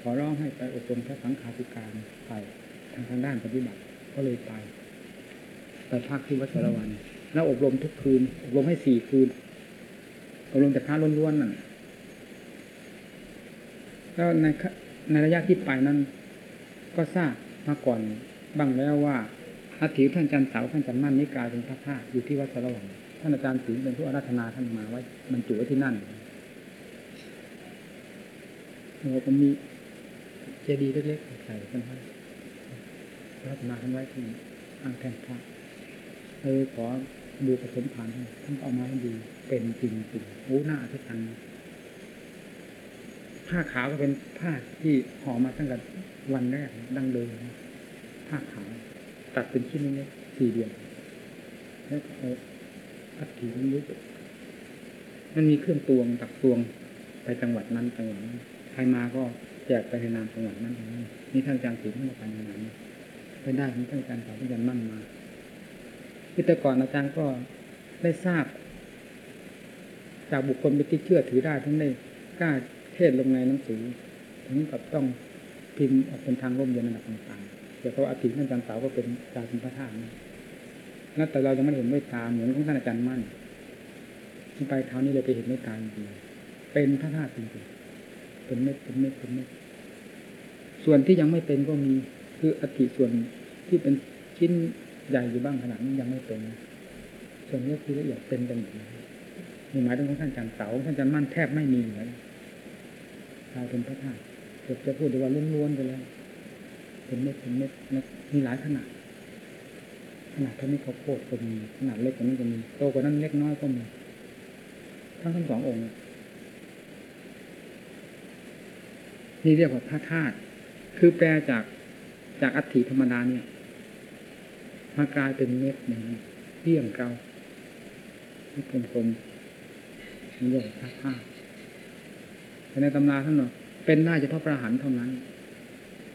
ขอร้องให้ไปอบรมพระสังฆาธิการไปทางทางด้านปฏิบัติ ก็เลยไปไปพักที่วัดสารวัน แล้วอบรมทุกคืน อบรมให้สี่คืน อบรมแต่พระล้วนๆนั่นแล้วในในระยะที่ไปนั้น ก็ทราบมาก่อนบ้างแล้วว่าอาถิท่านอาจารย์สาวท่านอาจารย์มั่นนิกายเป็นพระธาตุอยู่ที่วัดสารวันท่านอาจารย์ศิลป์เป็นผู้อาราธนาท่านมาไว้บรรจุไว้ที่นั่นแล้วก็มีเจดีย์เล็กๆใส่กันไว้ รัตนาท่านไว้ที่อ่างแท่นพระเออขอดูผสมผ่านท่านเอามาให้ดีเป็นจริงจริงโอ้หน้าที่ทันผ้าขาวก็เป็นผ้าที่ห่อมาตั้งแต่วันแรกดังเดิมผ้าขาวตัดเป็นชิ้นเล็กสี่เหลี่ยมแล้วก็เอาอัฐิมันยุบมันมีเครื่องตวงตักตวงไปจังหวัดนั้นจังหวัดนั้ใครมาก็แจกไปในนามจังหวัดนั้นนี้นี่ท่านอาจารย์ศิลป์ท่านมาไปในนามนี้ ไปได้ของท่านอาจารย์สาวท่านอาจารย์มั่นมาคือแต่ก่อนอาจารย์ก็ได้ทราบ จากบุคคลที่เชื่อถือได้ทั้งได้กล้าเทศลงในหนังสือถึงกับต้องพิมพ์ออกเป็นทางร่มเย็นระดับต่างๆแต่เพราอาทิตย์ท่านอาจารย์สาวก็เป็นกายเป็นพระธาตุนั่นแต่เรายังไม่เห็นด้วยตาเหมือนของท่านอาจารย์มั่นที่ไปเท้านี้เลยไปเห็นด้วยตาจริงเป็นพระธาตุจริงๆเป็นเม็ดเป็นเม็ดเป็นเม็ดส่วนที่ยังไม่เป็นก็มี คืออธิส่วนที่เป็นชิ้นใหญ่อยู่บ้างขนาดนี้ยังไม่เป็นส่วนเล็กที่ละเอียดเป็นกันหมดเลยมีหมายถึงของท่านอาจารย์เสาท่านอาจารมั่นแทบไม่มีเหลือเลยกลาเป็นพระธาตุเกือบจะพูดได้ว่าล้วนๆไปแล้วเป็นเม็ดเป็นเม็ดนะมีหลายขนาดขนาดเท่านี้เขาวโพดก็มีขนาดเล็กกว่านี้ก็มีโตกว่านั้นเล็กน้อยก็มีทั้งทั้งสององค์นี่เรียกว่าพระธาตุคือแปลจาก จากอัฐิธรรมดาเนี่ยมากลายเป็นเม็ดหนึ่งเที่ยงเกาที่กลมๆนี่เรียกว่าพระธาตุแต่ในตำราท่านบอกเป็นได้เฉพาะพระหันเท่านั้น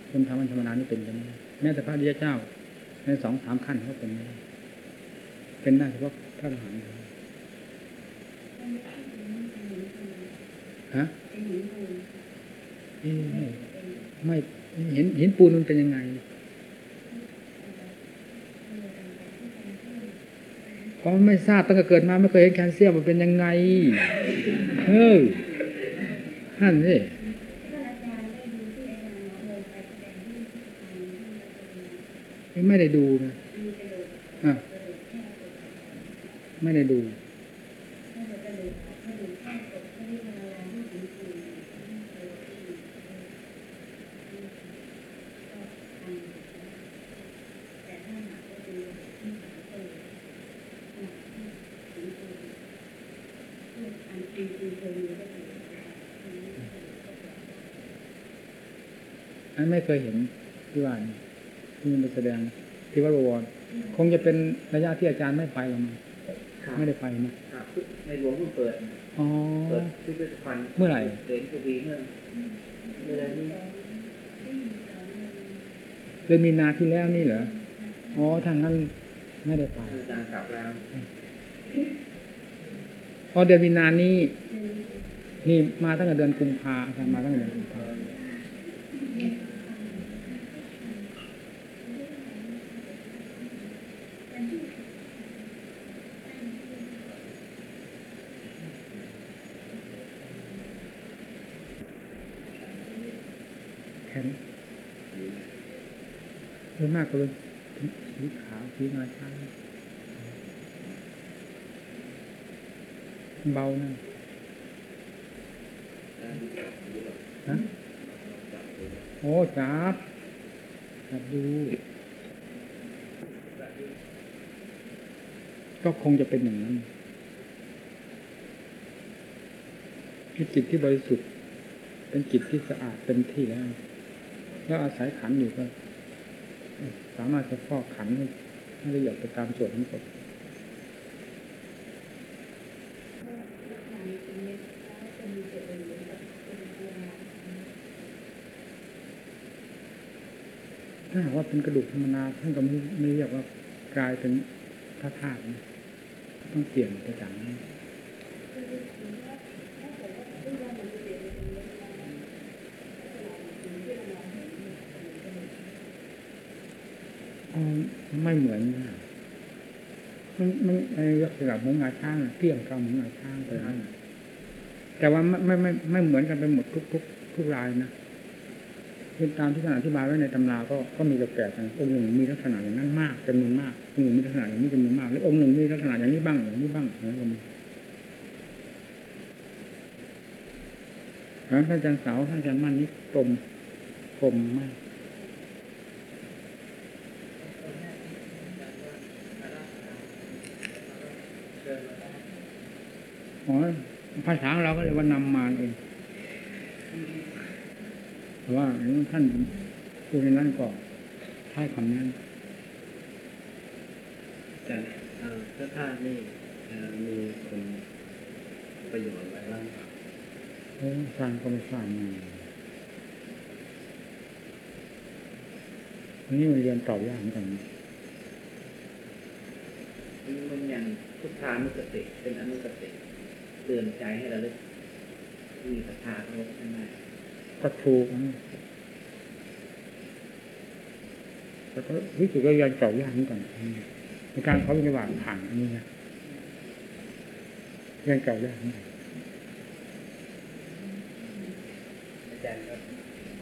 คนทำมันธรรมดานี่เป็นกันไม่ได้แม้แต่พระอริยเจ้า ในสองสามขั้นเขาเป็นไม่ได้เป็นได้เฉพาะพระอรหันต์เท่านั้นฮะเอ๊ะไม่ เห็นเห็นปูนมันเป็นยังไง เพราะไม่ทราบตั้งแต่เกิดมาไม่เคยเห็นแคลเซียมมันเป็นยังไง เฮ้ยนั่นสิไม่ได้ดูนะอะไม่ได้ดู อันไม่เคยเห็นที่ว่านี่ที่มันแสดงที่วัดบวรคงจะเป็นระยะที่อาจารย์ไม่ไปหรอกมั้งไม่ได้ไปนะในหลวงเพิ่งเปิดอ๋อเปิดพิพิธภัณฑ์เมื่อไหร่เดือนกบีเมื่อเมื่อนี้เดือนมีนาที่แล้วนี่เหรออ๋อทางนั้นไม่ได้ไปอาจารย์กลับแล้ว อ๋อเดือนมีนานี้ นี่มาตั้งแต่เดือนกุมภาอาจารย์มาตั้งแต่เดือนกุมภาแค่นี้โดยมากเป็นสีขาวสีงาช้าง เบานั่นฮะโอ้จับจับดู ก็คงจะเป็นอย่างนั้นคือจิตที่บริสุทธิ์ เป็นจิตที่สะอาดเต็มที่แล้ว แล้วอาศัยขันอยู่ก็ สามารถจะฟอกขันให้ละเอียดไปตามส่วนทั้งหมากว่าเป็นกระดูกธรรมดาท่านก็ไม่ไม่เรียกว่ากลายเป็นพระธาตุต้องเปลี่ยนไปจากนั้นอ๋อไม่เหมือนมันมันในลักษณะของงาช้างเที่ยงกลางของงาช้างไปนั้นแต่ว่าไม่ไม่ไม่ไม่เหมือนกันไปหมดทุกทุกทุกรายนะ ตามที่ท่านอธิบายไว้ในตำราก็ก็มีแปลกๆกันองค์หนึ่งมีลักษณะอย่างนั้นมากจำนวนมากองค์หนึ่งมีลักษณะอย่างนี้จำนวนมากหรือองค์หนึ่งมีลักษณะอย่างนี้บ้างอย่างนี้บ้างนะก็มีแล้วท่านอาจารย์เสาท่านอาจารย์มั่นนี่กลมกลมมากอ๋อภาษาเราก็เรียกว่านำมาเอง ว่าท่านพูดในนั้นก็ใช้คำนั้นแต่เอ่อพระธาตุนี่เอ่อมีคุณประโยชน์อะไรบ้างครับโอ้สร้างก็ไม่สร้างมาอันนี้มันเรียนตอบยากเหมือนกันนะมันอย่างพุทธานุสติเป็นอนุสติเตือนใจให้ระลึกมีศรัทธาเคารพใช่ไหม ก็ถูกนแต่ก็รู้สึกว่าเรียนตอบยากเหมือนกันในการเขาเป็นระหว่างผ่านนี้นะเรียนตอบยากเหมือนกันอาจารย์ครับ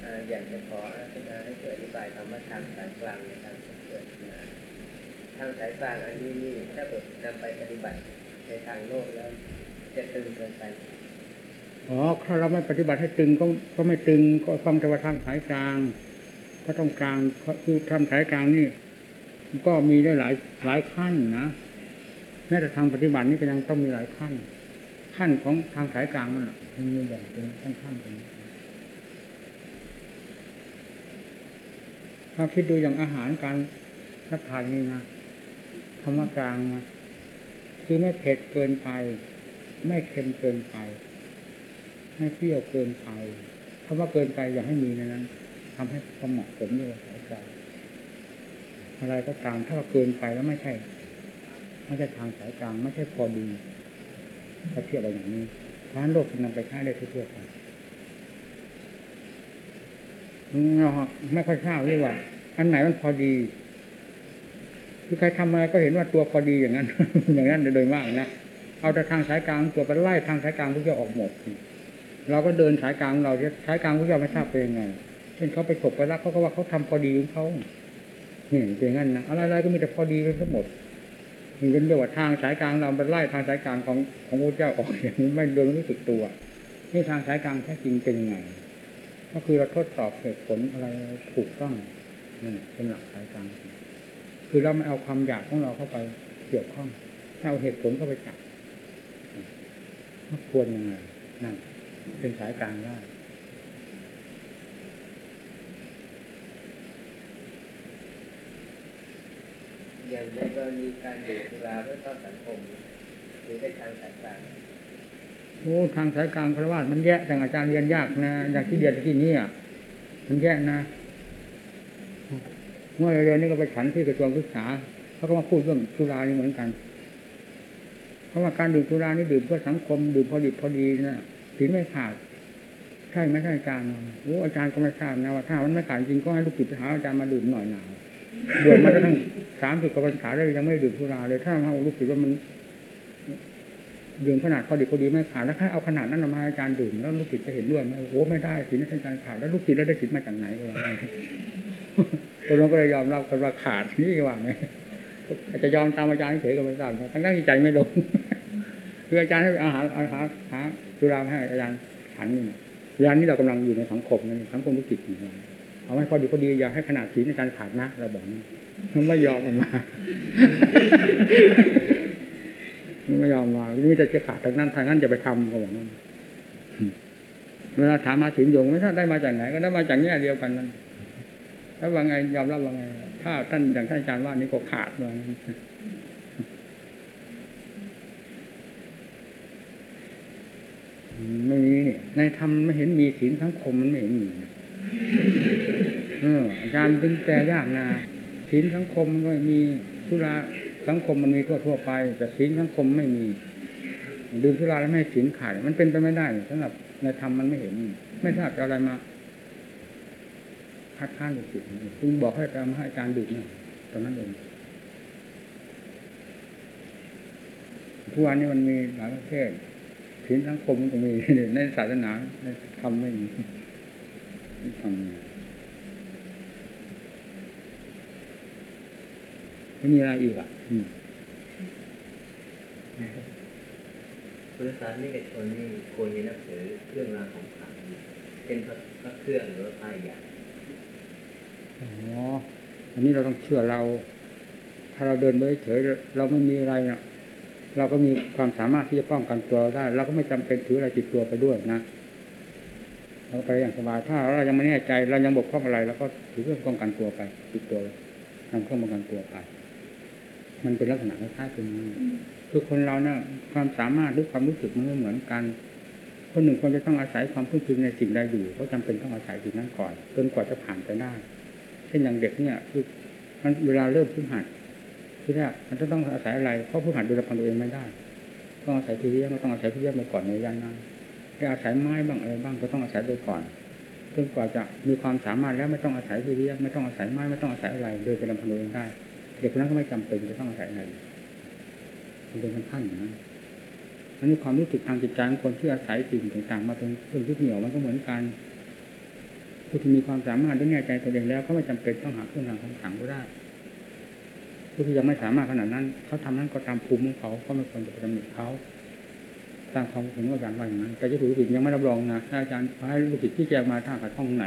เอ่อยากจะขออาจารย์ให้ช่วยอธิบายคำว่าทางสายกลางในการเกิดนะทางสายกลางอันนี้นี่ถ้าเกิดนำไปปฏิบัติในทางโลกแล้วจะตึงเกินไป อ๋อถ้าเราไม่ปฏิบัติให้ตึงก็ก็ไม่ตึงก็ฟังแต่ว่าทางสายกลางก็ต้องกลางคือทำสายกลางนี่ก็มีได้หลายหลายขั้นนะแม้แต่ทางปฏิบัตินี่ก็ยังต้องมีหลายขั้น ขั้นของทางสายกลางมันมันมีแบ่งเป็นขั้นขั้นๆเป็นถ้าคิดดูอย่างอาหารการรับทานนี่นะคำว่ากลางนะคือไม่เผ็ดเกินไป ไม่เค็มเกินไป ไม่เปรี้ยวเกินไปคำว่าเกินไปอย่าให้มีในนั้นทำให้พอเหมาะสมด้วยสายกลางอะไรก็ตามถ้าว่าเกินไปแล้วไม่ใช่ไม่ใช่ทางสายกลางไม่ใช่พอดีถ้าเทียบอะไรอย่างนี้เพราะนั้นโลกจึงนำไปใช้ได้ทั่วๆไปเราไม่ค่อยทราบเลยว่า อันไหนมันพอดีคือใครทำอะไรก็เห็นว่าตัวพอดีอย่างนั้น อย่างนั้นโดยมากนะเอาแต่ทางสายกลางตัวไปไล่ทางสายกลางทุกอย่างออกหมด เราก็เดินสายกลางเราเนี่ยสายกลางทุกอย่าไม่ทราบเป็นยังไงเช่นเขาไปถกไปรักเขาก็ว่าเขาทำพอดีของเขานี่เป็นอย่างนั้นนะอะไรๆก็มีแต่พอดีไปทั้งหมดมีเป็นเรียกว่าทางสายกลางเราไปไล่ทางสายกลางของของพระเจ้าออกอย่างนี้ไม่โดยไม่รู้สึกตัวนี่ทางสายกลางแท้จริงเป็นยังไงก็คือเราทดสอบเหตุผลอะไรถูกต้องนี่เป็นหลักสายกลางคือเราไม่เอาความอยากของเราเข้าไปเกี่ยวข้องถ้าเอาเหตุผลเข้าไปจับควรยังไงนั่น เป็นสายกลางได้อย่างในกรณีการดื่มสุราเพื่อเข้าสังคมหรือได้ทางสายกลางโอ้ทางสายกลางพระวาสมันแยะแต่อาจารย์เรียนยากนะอย่างที่เรียนที่นี่อะมันแยะนะเมื่อเรียนนี่ก็ไปฉันที่กระทรวงศึกษาเขาก็มาพูดเรื่องสุรานี่เหมือนกัน เพราะว่าการดื่มสุรานี่ดื่มเพื่อสังคมดื่มพอดีพอดีนะ ถึงไม่ขาดใช่ไหมใช่อาจารย์โอ้อาจารย์ก็ไม่ทราบนะว่าถ้ามันไม่ขาดจริงก็ให้ลูกศิษย์ไปหาอาจารย์มาดื่มหน่อยหนาบวชมาตั้งสามสิบกว่าพรรษาแล้วยังไม่ดื่มสุราเลย ถ้าเอาลูกศิษย์ว่ามันดื่มขนาดพอดีพอดีไม่ขาดแล้วถ้าเอาขนาดนั้นมาอาจารย์ดื่มแล้วลูกศิษย์จะเห็นด้วยไหมโอ้ไม่ได้สินะอาจารย์ขาดแล้วลูกศิษย์แล้วได้ศิษย์มาจากไหนก็ว่าไงตัวเราก็เลยยอมรับกันว่าขาดนี่ว่าไงอาจจะยอมตามอาจารย์เฉยก็ไม่ทราบทั้งนั้นที่ใจไม่ลงคืออาจารย์ให้อาหารอาหารหา สุรามาให้อาจารย์ฉันนี่นะอาจารย์นี่เรากำลังอยู่ในสังคมนสังคมลูกศิษย์อยู่นะเอาให้พอดีพอดีอย่าให้ขนาดศีลอาจารย์ขาดนะเราบอกมันไม่ยอมออกมาไม่ยอมมานี่จะจะขาดทางนั้นทางนั้นจะไปทำก็บอกนั่นเวลาถามมาถึงโยงไม่ทราบได้มาจากไหน ก็ได้มาจากแง่เดียวกันนั่นแล้วว่าไงยอมรับว่าไง ถ้าท่านอย่างท่านอาจารย์ว่านี่ก็ขาดว่างั้น ไม่มีเนี่ยในธรรมไม่เห็นมีศีลทั้งคมมันไม่เห็นมีเอออาจารย์เป็นแต่ยากนะศีลทั้งคมมันก็มีธุระสังคมมันมีทั่วทั่วไป แต่ศีลสังคมไม่มีดื่มสุราแล้วไม่ศีลขาดมันเป็นไปไม่ได้สำหรับในธรรมมันไม่เห็น ไม่ทราบจะอะไรมาคัดค้านหรือสิจึงบอกให้ตามให้อาจารย์ดื่มเนี่ยตอนนั้นเองทุกวันนี้มันมีหลายประเภท ศีลสังคมมันก็มีในศาสนาในธรรมไม่มีไม่ทำไม่มีอะไรอีกอะอืมพุทธศาสนิกชนนี่ควรจะนับถือเครื่องรางของขลังเช่นพระพระเครื่องหรือว่าผ้ายันอ๋ออันนี้เราต้องเชื่อเรา ถ้าเราเดินไปเฉยเราไม่มีอะไรเนาะ เราก็มีความสามารถที่จะป้องกันตัวได้เราก็ไม่จำเป็นถืออะไรติดตัวไปด้วยนะเราไปอย่างสบายถ้าเรายังไม่แน่ใจ เรายังบกพร่องอะไรเราก็ถือเครื่องป้องกันตัวไป ติดตัวทำเครื่องป้องกันตัวไป มันเป็นลักษณะคล้ายๆกันนี้คือคนเราเนี่ยความสามารถหรือความรู้สึกมันไม่เหมือนกัน คนหนึ่งคนจะต้องอาศัยความพึ่งพิงในสิ่งใดอยู่ก็จำเป็นต้องอาศัยสิ่งนั้นก่อนจนกว่าจะผ่านไปได้ เช่นอย่างเด็กเนี่ยคือมันเวลาเริ่มพึ่งหัด ที่แรกมันจะต้องอาศัยอะไร เพราะพึ่งหัดโดยลพังตัวเองไม่ได้ ต้องอาศัยพี่เลี้ยงก็ต้องอาศัยพี่เลี้ยงมาก่อนในยานนั้นจะอาศัยไม้บ้างอะไรบ้างก็ต้องอาศัยโดยก่อนจนกว่าจะมีความสามารถแล้วไม่ต้องอาศัยพี่เลี้ยงไม่ต้องอาศัยไม้ไม่ต้องอาศัยอะไรโดยเป็นลำพังตัวเองได้เด็กคนนั้นก็ไม่จำเป็นจะต้องอาศัยอะไรมันเป็นขั้นอย่างนั้นอันนี้ความรู้สึกทางจิตใจของคนที่อาศัยสิ่งต่างๆมาเป็นเครื่องยึดเหนี่ยวมันก็เหมือนกันผู้ที่มีความสามารถด้แน่ใจตัวเองแล้วก็ไม่จำเป็นต้องหาเครื่องรางของขลังก็ได้ ผู้ที่ยังไม่สามารถขนาดนั้น เขาทำนั้นก็ตามภูมิของเขาก็ไม่ควรจะไปตำหนิเขาตามความถึงว่าอาจารย์ว่าอย่างนั้น แต่เจะถูกผิดยังไม่รับรองนะถ้าอาจารย์ให้ลูกศิษย์ที่แจงมาถ้าขัดข้องไหน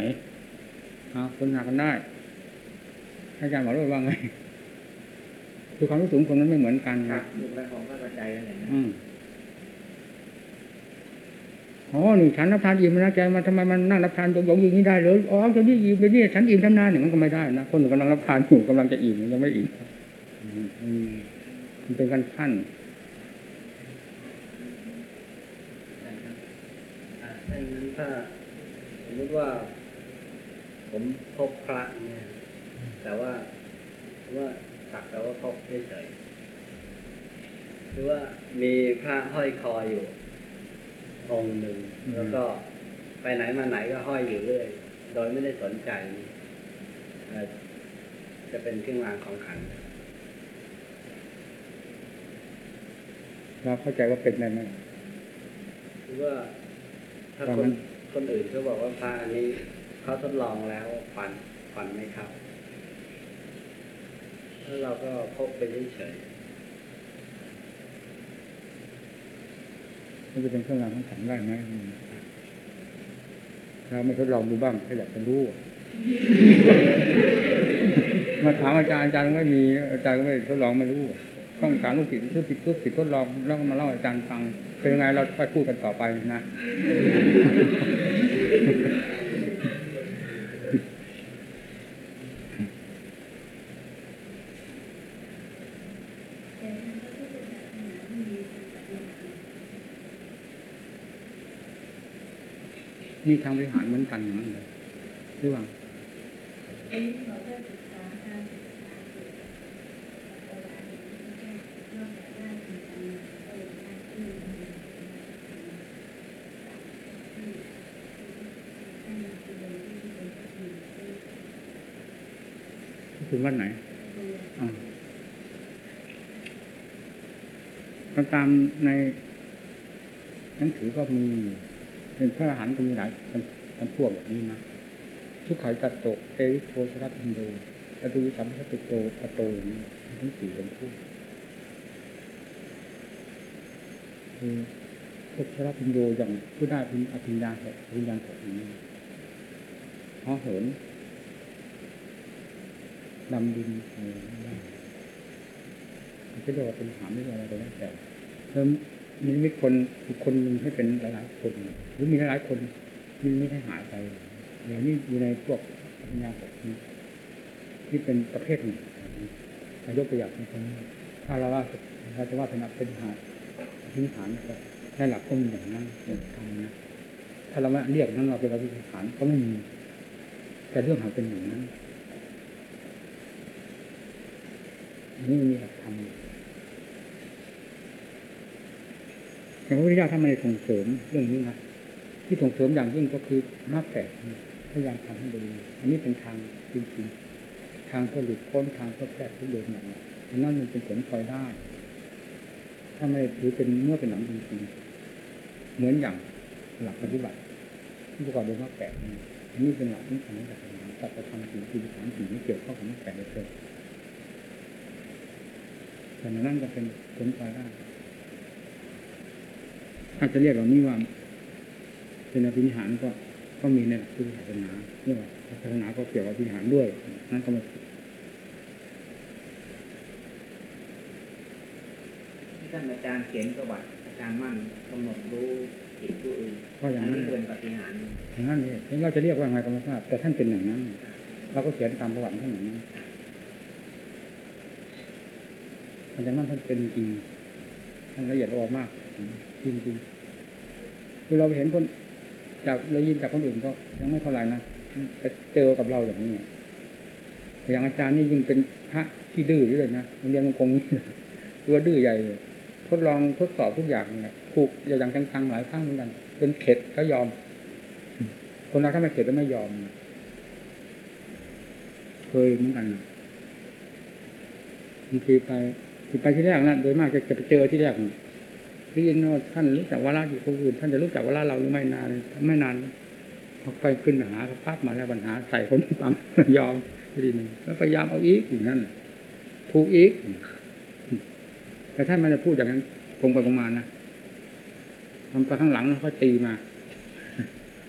เอาคนหากันได้อาจารย์บอกว่าไงคือความรู้สึกของคนนั้นไม่เหมือนกันครันะบลูกแรกของเข้าใจแล้วเนี่ยนะอืมอ๋อหนึ่งฉันรับทานอิ่มนะแกมาทำไมมันนั่งรับทานยงๆอย่างนี้ได้เลยอ๋อจะนี่อิ่มเลยนี่ฉันอิ่มทำนานหนึ่งมันก็ไม่ได้นะคนหนึ่งกำลังรับทานอยู่กำลังจะอิ่มยังไม่อิ่มอื มันเป็นขั้นขั้นถ้าอย่างนั้นถ้าสมมติว่า ผมพบพระเนี่ย แต่ว่าว่าสักแต่ว่าพบเฉยหรือว่ามีพระห้อยคออยู่องค์หนึ่งแล้วก็ไปไหนมาไหนก็ห้อยอยู่เรื่อย โดยไม่ได้สนใจจะเป็นเครื่องรางของขลัง เราเข้าใจว่าเป็นได้ไหมหรือว่าถ้าตอนคนั้นนคนอื่นเขาบอกว่าพระอันนี้เขาทดลองแล้วฟันฟันไม่เข้าแล้วเราก็พกไปเฉยมันจะเป็นเครื่องรางของขลังได้ไหมเราไม่ทดลองดูบ้างถ้าอยากจะรู้มาถามอาจารย์อาจารย์ก็ไม่มีอาจารย์ก็ไม่ทดลองไม่รู้ ต้องการลูกศิษย์ลูกศิษย์ลูกศิษย์ทดลองแล้วมาเล่าอาจารย์ฟัง เป็นยังไงเราค่อยพูดกันต่อไปนะนี่ทางบริหารเหมือนกันอย่างนั้นเลยหรือว่า อันนี้เราได้ศึกษาการศึกษาเกี่ยวกับเวลานี้นอกจากด้านการงานก็ยังด้านที่มีที่ให้มาที่เดินที่เป็นที่ที่ ถึง วันไหนอาก็ตามในหนังสือก็มีเป็นพระอรหันต์ก็มีหลายเป็นพวกแบบนี้นะทุกขายตัดโตเอริโทสรัตอินโดอดูสัมพัตโตปโตนี้ทั้งสี่เป็นพวกคือพวกชรัตอินโดอย่างผู้ได้พิญอภิญญาเหตุอภิญญาเหตุนี้พราะเหิน ดำดินอะไรไม่ได้ก็เรียกว่าเป็นหามไม่ว่าอะไรก็แล้วแต่แล้วมีไม่คนคนหนึ่งให้เป็นหลายๆคนหรือมีหลายๆคนมีไม่ให้หายไปอย่างนี้อยู่ในพวกปัญญาแบบนี้ที่เป็นประเภทหนึ่งนายกตัวอย่างในตรงนี้ถ้าเราว่าเราจะว่าเป็นเป็นหาพื้นฐานก็ได้หลักก็มีอย่างนั้นอย่างนะถ้าเราว่าเรียกนั้นเราเป็นพื้นฐานก็ไม่มี แต่เรื่องหาเป็นอย่างนั้น นี่มีหลักธรรมแต่พระพุทธเจ้าท่านไม่ได้ส่งเสริมเรื่องนี้นะที่ส่งเสริมอย่างยิ่งก็คือมรรคแปดพยายามทำให้ดีอันนี้เป็นทางจริงๆทางเพื่อหลุดพ้นทางเพื่อแก้ทุกเรื่องอย่างนั้นอันนั้นมันเป็นผลพลอยได้ ถ้าไม่ถือเป็นเมื่อเป็นหนังจริงๆเหมือนอย่างหลักปฏิบัติที่ประกอบด้วยมรรคแปดนี่อันนี้เป็นหลักที่สำคัญของศาสตร์ธรรมสี่สี่สามสี่ไม่เกี่ยวข้องกับมรรคแปดเลย แต่ในนั้นก็เป็นผลพลอยได้ถ้าจะเรียกเหล่านี้ว่าเป็นอภินิหารก็ก็มีในหลักพุทธศาสนาเรียกว่าศาสนาก็เกี่ยวกับอภินิหารด้วยนั่นก็ไม่ที่ท่านอาจารย์เขียนประวัติอาจารย์มั่นกำหนดรู้จิตผู้อื่นก็อย่างนั้นนี้เป็นปฏิหารย์อย่างนั้นเลยเราจะเรียกว่าไงก็ไม่ทราบแต่ท่านเป็นอย่างนั้นเราก็เขียนตามประวัติท่านอย่างนั้น อาจารย์นั่นท่านเป็นจริงท่านละเอียดออนมากจริงจริงคือเราไปเห็นคนจากเรายินจากคนอื่นก็ยังไม่เท่าไหร่นะแต่เจอกับเราอย่างนี้อย่างอาจารย์นี่ยิ่งเป็นพระที่ดื้อเลยนะโรงเรียนมันคงนี่ตัวดื้อใหญ่เลยทดลองทดสอบทุกอย่างเนี่ยถูกอย่างจังๆหลายครั้งเหมือนกันจนเข็ดก็ยอม คนเราถ้าไม่เข็ดก็ไม่ยอม เคยเหมือนกันบางทีไป ที่ไปที่แรกนะโดยมากจะจะไปเจอที่แรกนะได้ยินว่าท่านรู้จักวาระอยู่คนอื่นท่านจะรู้จักวาระเราหรือไม่นานไม่นานพอไปขึ้นหาปั๊บมาแล้วปัญหาใส่คนฟังยอมทีหนึ่งแล้วพยายามเอาอีกอย่างนั้นถูกอีก แต่ท่านไม่ได้พูดอย่างนั้นคงไปประมาณนะทำไปข้างหลังแล้วก็ตีมา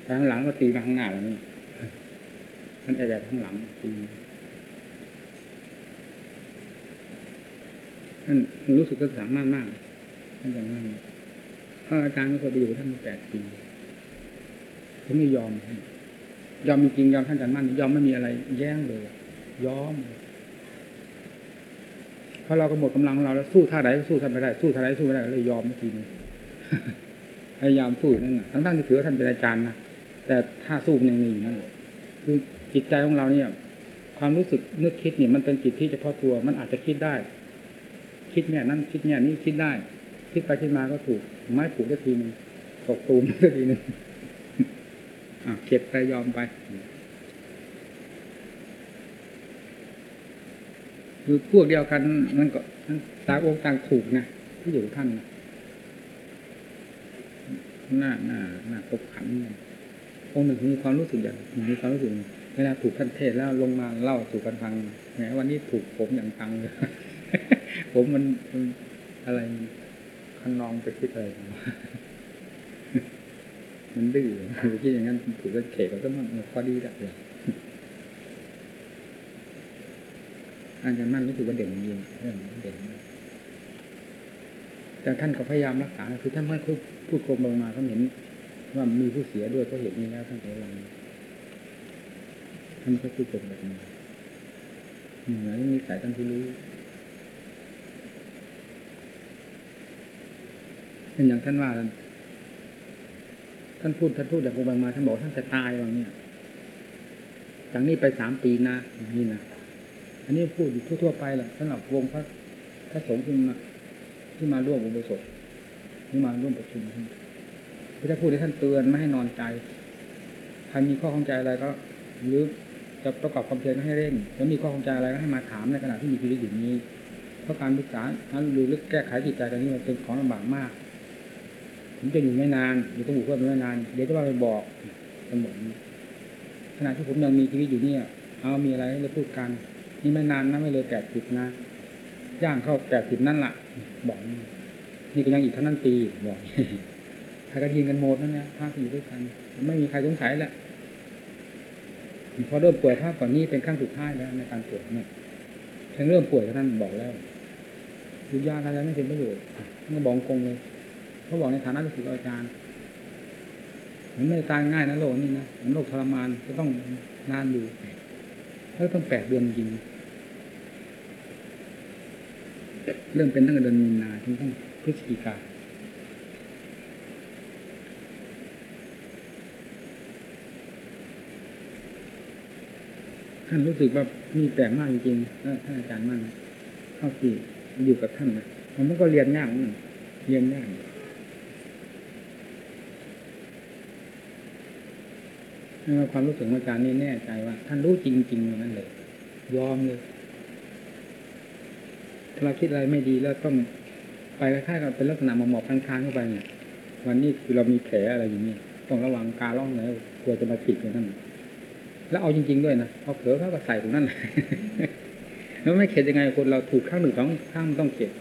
ไปข้างหลังก็ตีมาข้างหน้าแล้วนี่ท่านแบบข้างหลังตี ท่านรู้สึกก็สามารถมากท่านอย่างนั้นเพราะอาจารย์ก็เคยไปอยู่ท่านมาแปดปีเขาไม่ยอม ยอมจริงยอมท่านอาจารย์มั่นยอมไม่มีอะไร แย้งเลย ยอมเพราะเราก็หมดกำลังของเราแล้วสู้ท่าไหนก็สู้ท่านไม่ได้ สู้ท่าไหนสู้ไม่ได้เลยยอมเมื่อกี้นี้พยายามสู้นั่นน่ะทั้งๆที่ถือว่าท่านเป็นอาจารย์นะแต่ถ้าสู้มันยังมีอยู่นั่นแหละคือจิตใจของเราเนี่ย ความรู้สึกนึกคิดเนี่ยมันเป็นจิตที่เฉพาะตัว มันอาจจะคิดได้ คิดเนี่ยนั้นคิดเนี่ยนี้คิดได้ คิดไปคิดมาก็ถูก ไม้ผูกได้ทีนึงตกตูมได้ทีนึงอะเก็บไปยอมไปคือพวกเดียวกันมันก็ต่างองค์ต่างถูกนะที่อยู่ท่านนะหน้าหน้าหน้าตกขันองค์หนึ่งมีความรู้สึกอย่างมีความรู้สึกเวลาถูกท่านเทศแล้วลงมาเล่าสู่กันฟังแหมวันนี้ถูกผมอย่างตังเลย ผมมันมันอะไรคันนองไปคิดอะไรมันดื้อคือคิดอย่างนั้นถูกกันเขกก็ต้องพอดีและเลยอาจารย์มั่นรู้สึกว่าเด่นจริงเรื่องเด่นแต่ท่านก็พยายามรักษาคือท่านไม่พูดพูดโกงลงมาเขาเห็นว่ามีผู้เสียด้วยเพราะเหตุนี้แล้วท่านก็รังท่านก็พูดโกงแบบนี้เหมือนมีสายท่านที่รู้ เป็นอย่างท่านว่า ท่านพูดท่านพูดอย่างโกงมาท่านบอกท่านจะตายวันนี้จากนี้ไปสามปีนะนี้นะอันนี้พูดอยู่ทั่วๆไปแหละสำหรับวงพระพระสงฆ์ที่มาที่มาร่วมอุโบสถที่มาร่วมประชุมท่านพระพูดให้ท่านเตือนไม่ให้นอนใจใครมีข้อข้องใจอะไรก็หรือจะประกอบความเพียรให้เร่งแล้วมีข้อข้องใจอะไรก็ให้มาถามในขณะที่มีชีวิตอยู่นี้ เพราะการศึกษานั้นหรือแก้ไขจิตใจตรงนี้มันเป็นของลำบากมาก ผมจะอยู่ไม่นานอยู่ต้องอยู่เพื่อนไม่นาน เดี๋ยวจะว่าไปบอกท่านบอกนี้ขณะที่ผมยังมีชีวิตอยู่เนี่ย เอามีอะไรให้เราพูดกัน นี่ไม่นานนะไม่เลยแปดสิบนะย่างเข้าแปดสิบนั่นแหละบอกนี่ก็ยังอีกเท่านั้นปีบอกใครก็ยิงกันหมดนั่นเนี่ยภาคอยู่ด้วยกันไม่มีใครสงสัยแหละพอเริ่มป่วยภาพก่อนนี้เป็นครั้งสุดท้ายแล้วในการป่วยเนี่ยฉันเริ่มป่วยท่านบอกแล้วยุยาอะไรไม่เป็นประโยชน์ท่นก็บอกกงเลย เขาบอกในฐานะลูกศิษย์อาจารย์มันไม่ตายง่ายนะโลกนี้นะมันโลกทรมานจะต้องนานอยู่แล้วต้องแปดเดือนจริงเริ่มเป็นตั้งแต่เดือนมีนาถึงตั้งพฤศจิกาท่านรู้สึกว่ามีแปลกมากจริงๆท่านอาจารย์มั่นเข้าที่อยู่กับท่านนะผมก็เรียนยากนเรียนยาก ความรู้สึกของอาจารย์นี่แน่ใจว่า ท่านรู้จริงๆนั่นเลย ยอมเลยถ้าเราคิดอะไรไม่ดีแล้วต้องไปคล้ายๆกับเป็นลักษณะหมอบๆค้างๆเข้าไปเนี่ย วันนี้คือเรามีแผลอะไรอย่างนี้ต้องระวังการล่องแล้วกลัวจะมาติดอยู่นั่นแล้วเอาจริง ๆด้วยนะเอาเผลอเขาก็ใส่ตรงนั้นแล้วไม่เข็ดยังไงคนเราถูกข้างหนึ่งสองข้างต้องเข็ด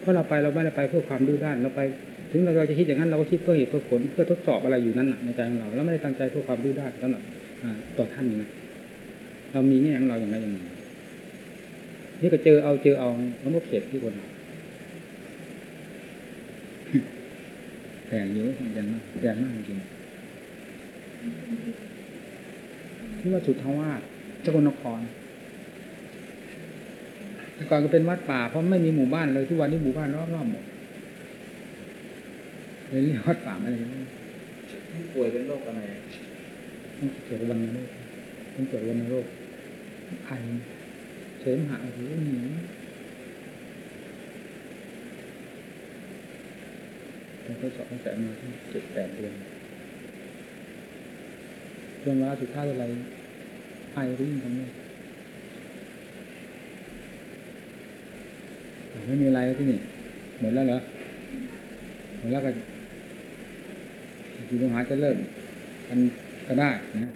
เพราะเราไปเราไม่ได้ไปเพื่อความดื้อด้านเราไป ถึงเราจะคิดอย่างนั้นเราก็คิดเพื่อเหตุเพื่อผลเพื่อทดสอบอะไรอยู่นั่นในใจของเราแล้วไม่ได้ตั้งใจเพื่อความดื้อด้านสำหรับต่อท่านนะเรามีแง่ของเราอย่างไรอย่างหนึ่งนี่ก็เจอเอาเจอเอาแล้วก็เข็ดที่คนแผงเยอะแรงมากแรงมากจริงที่ว่าสุทธาวาสเจ้ากนครแต่ก่อนก็เป็นวัดป่าเพราะไม่มีหมู่บ้านเลยทุกวันนี้หมู่บ้านรอบๆหมด เลยเรียกวัดป่าอะไรกันป่วยเป็นโรคอะไรต้องเกิดวันโรคต้องเกิดวันโรคไอเสมหะหรือหนีแต่ก็สอบตั้งแต่มาที่เจ็ดแปดเดือนจนเวลาสุดท้ายอะไรไอริ่งทั้งนี้ไม่มีอะไรแล้วที่นี่ หมดแล้วเหรอหมดแล้วก็ ทีต้องหาจะเริ่มกันก็ได้นะ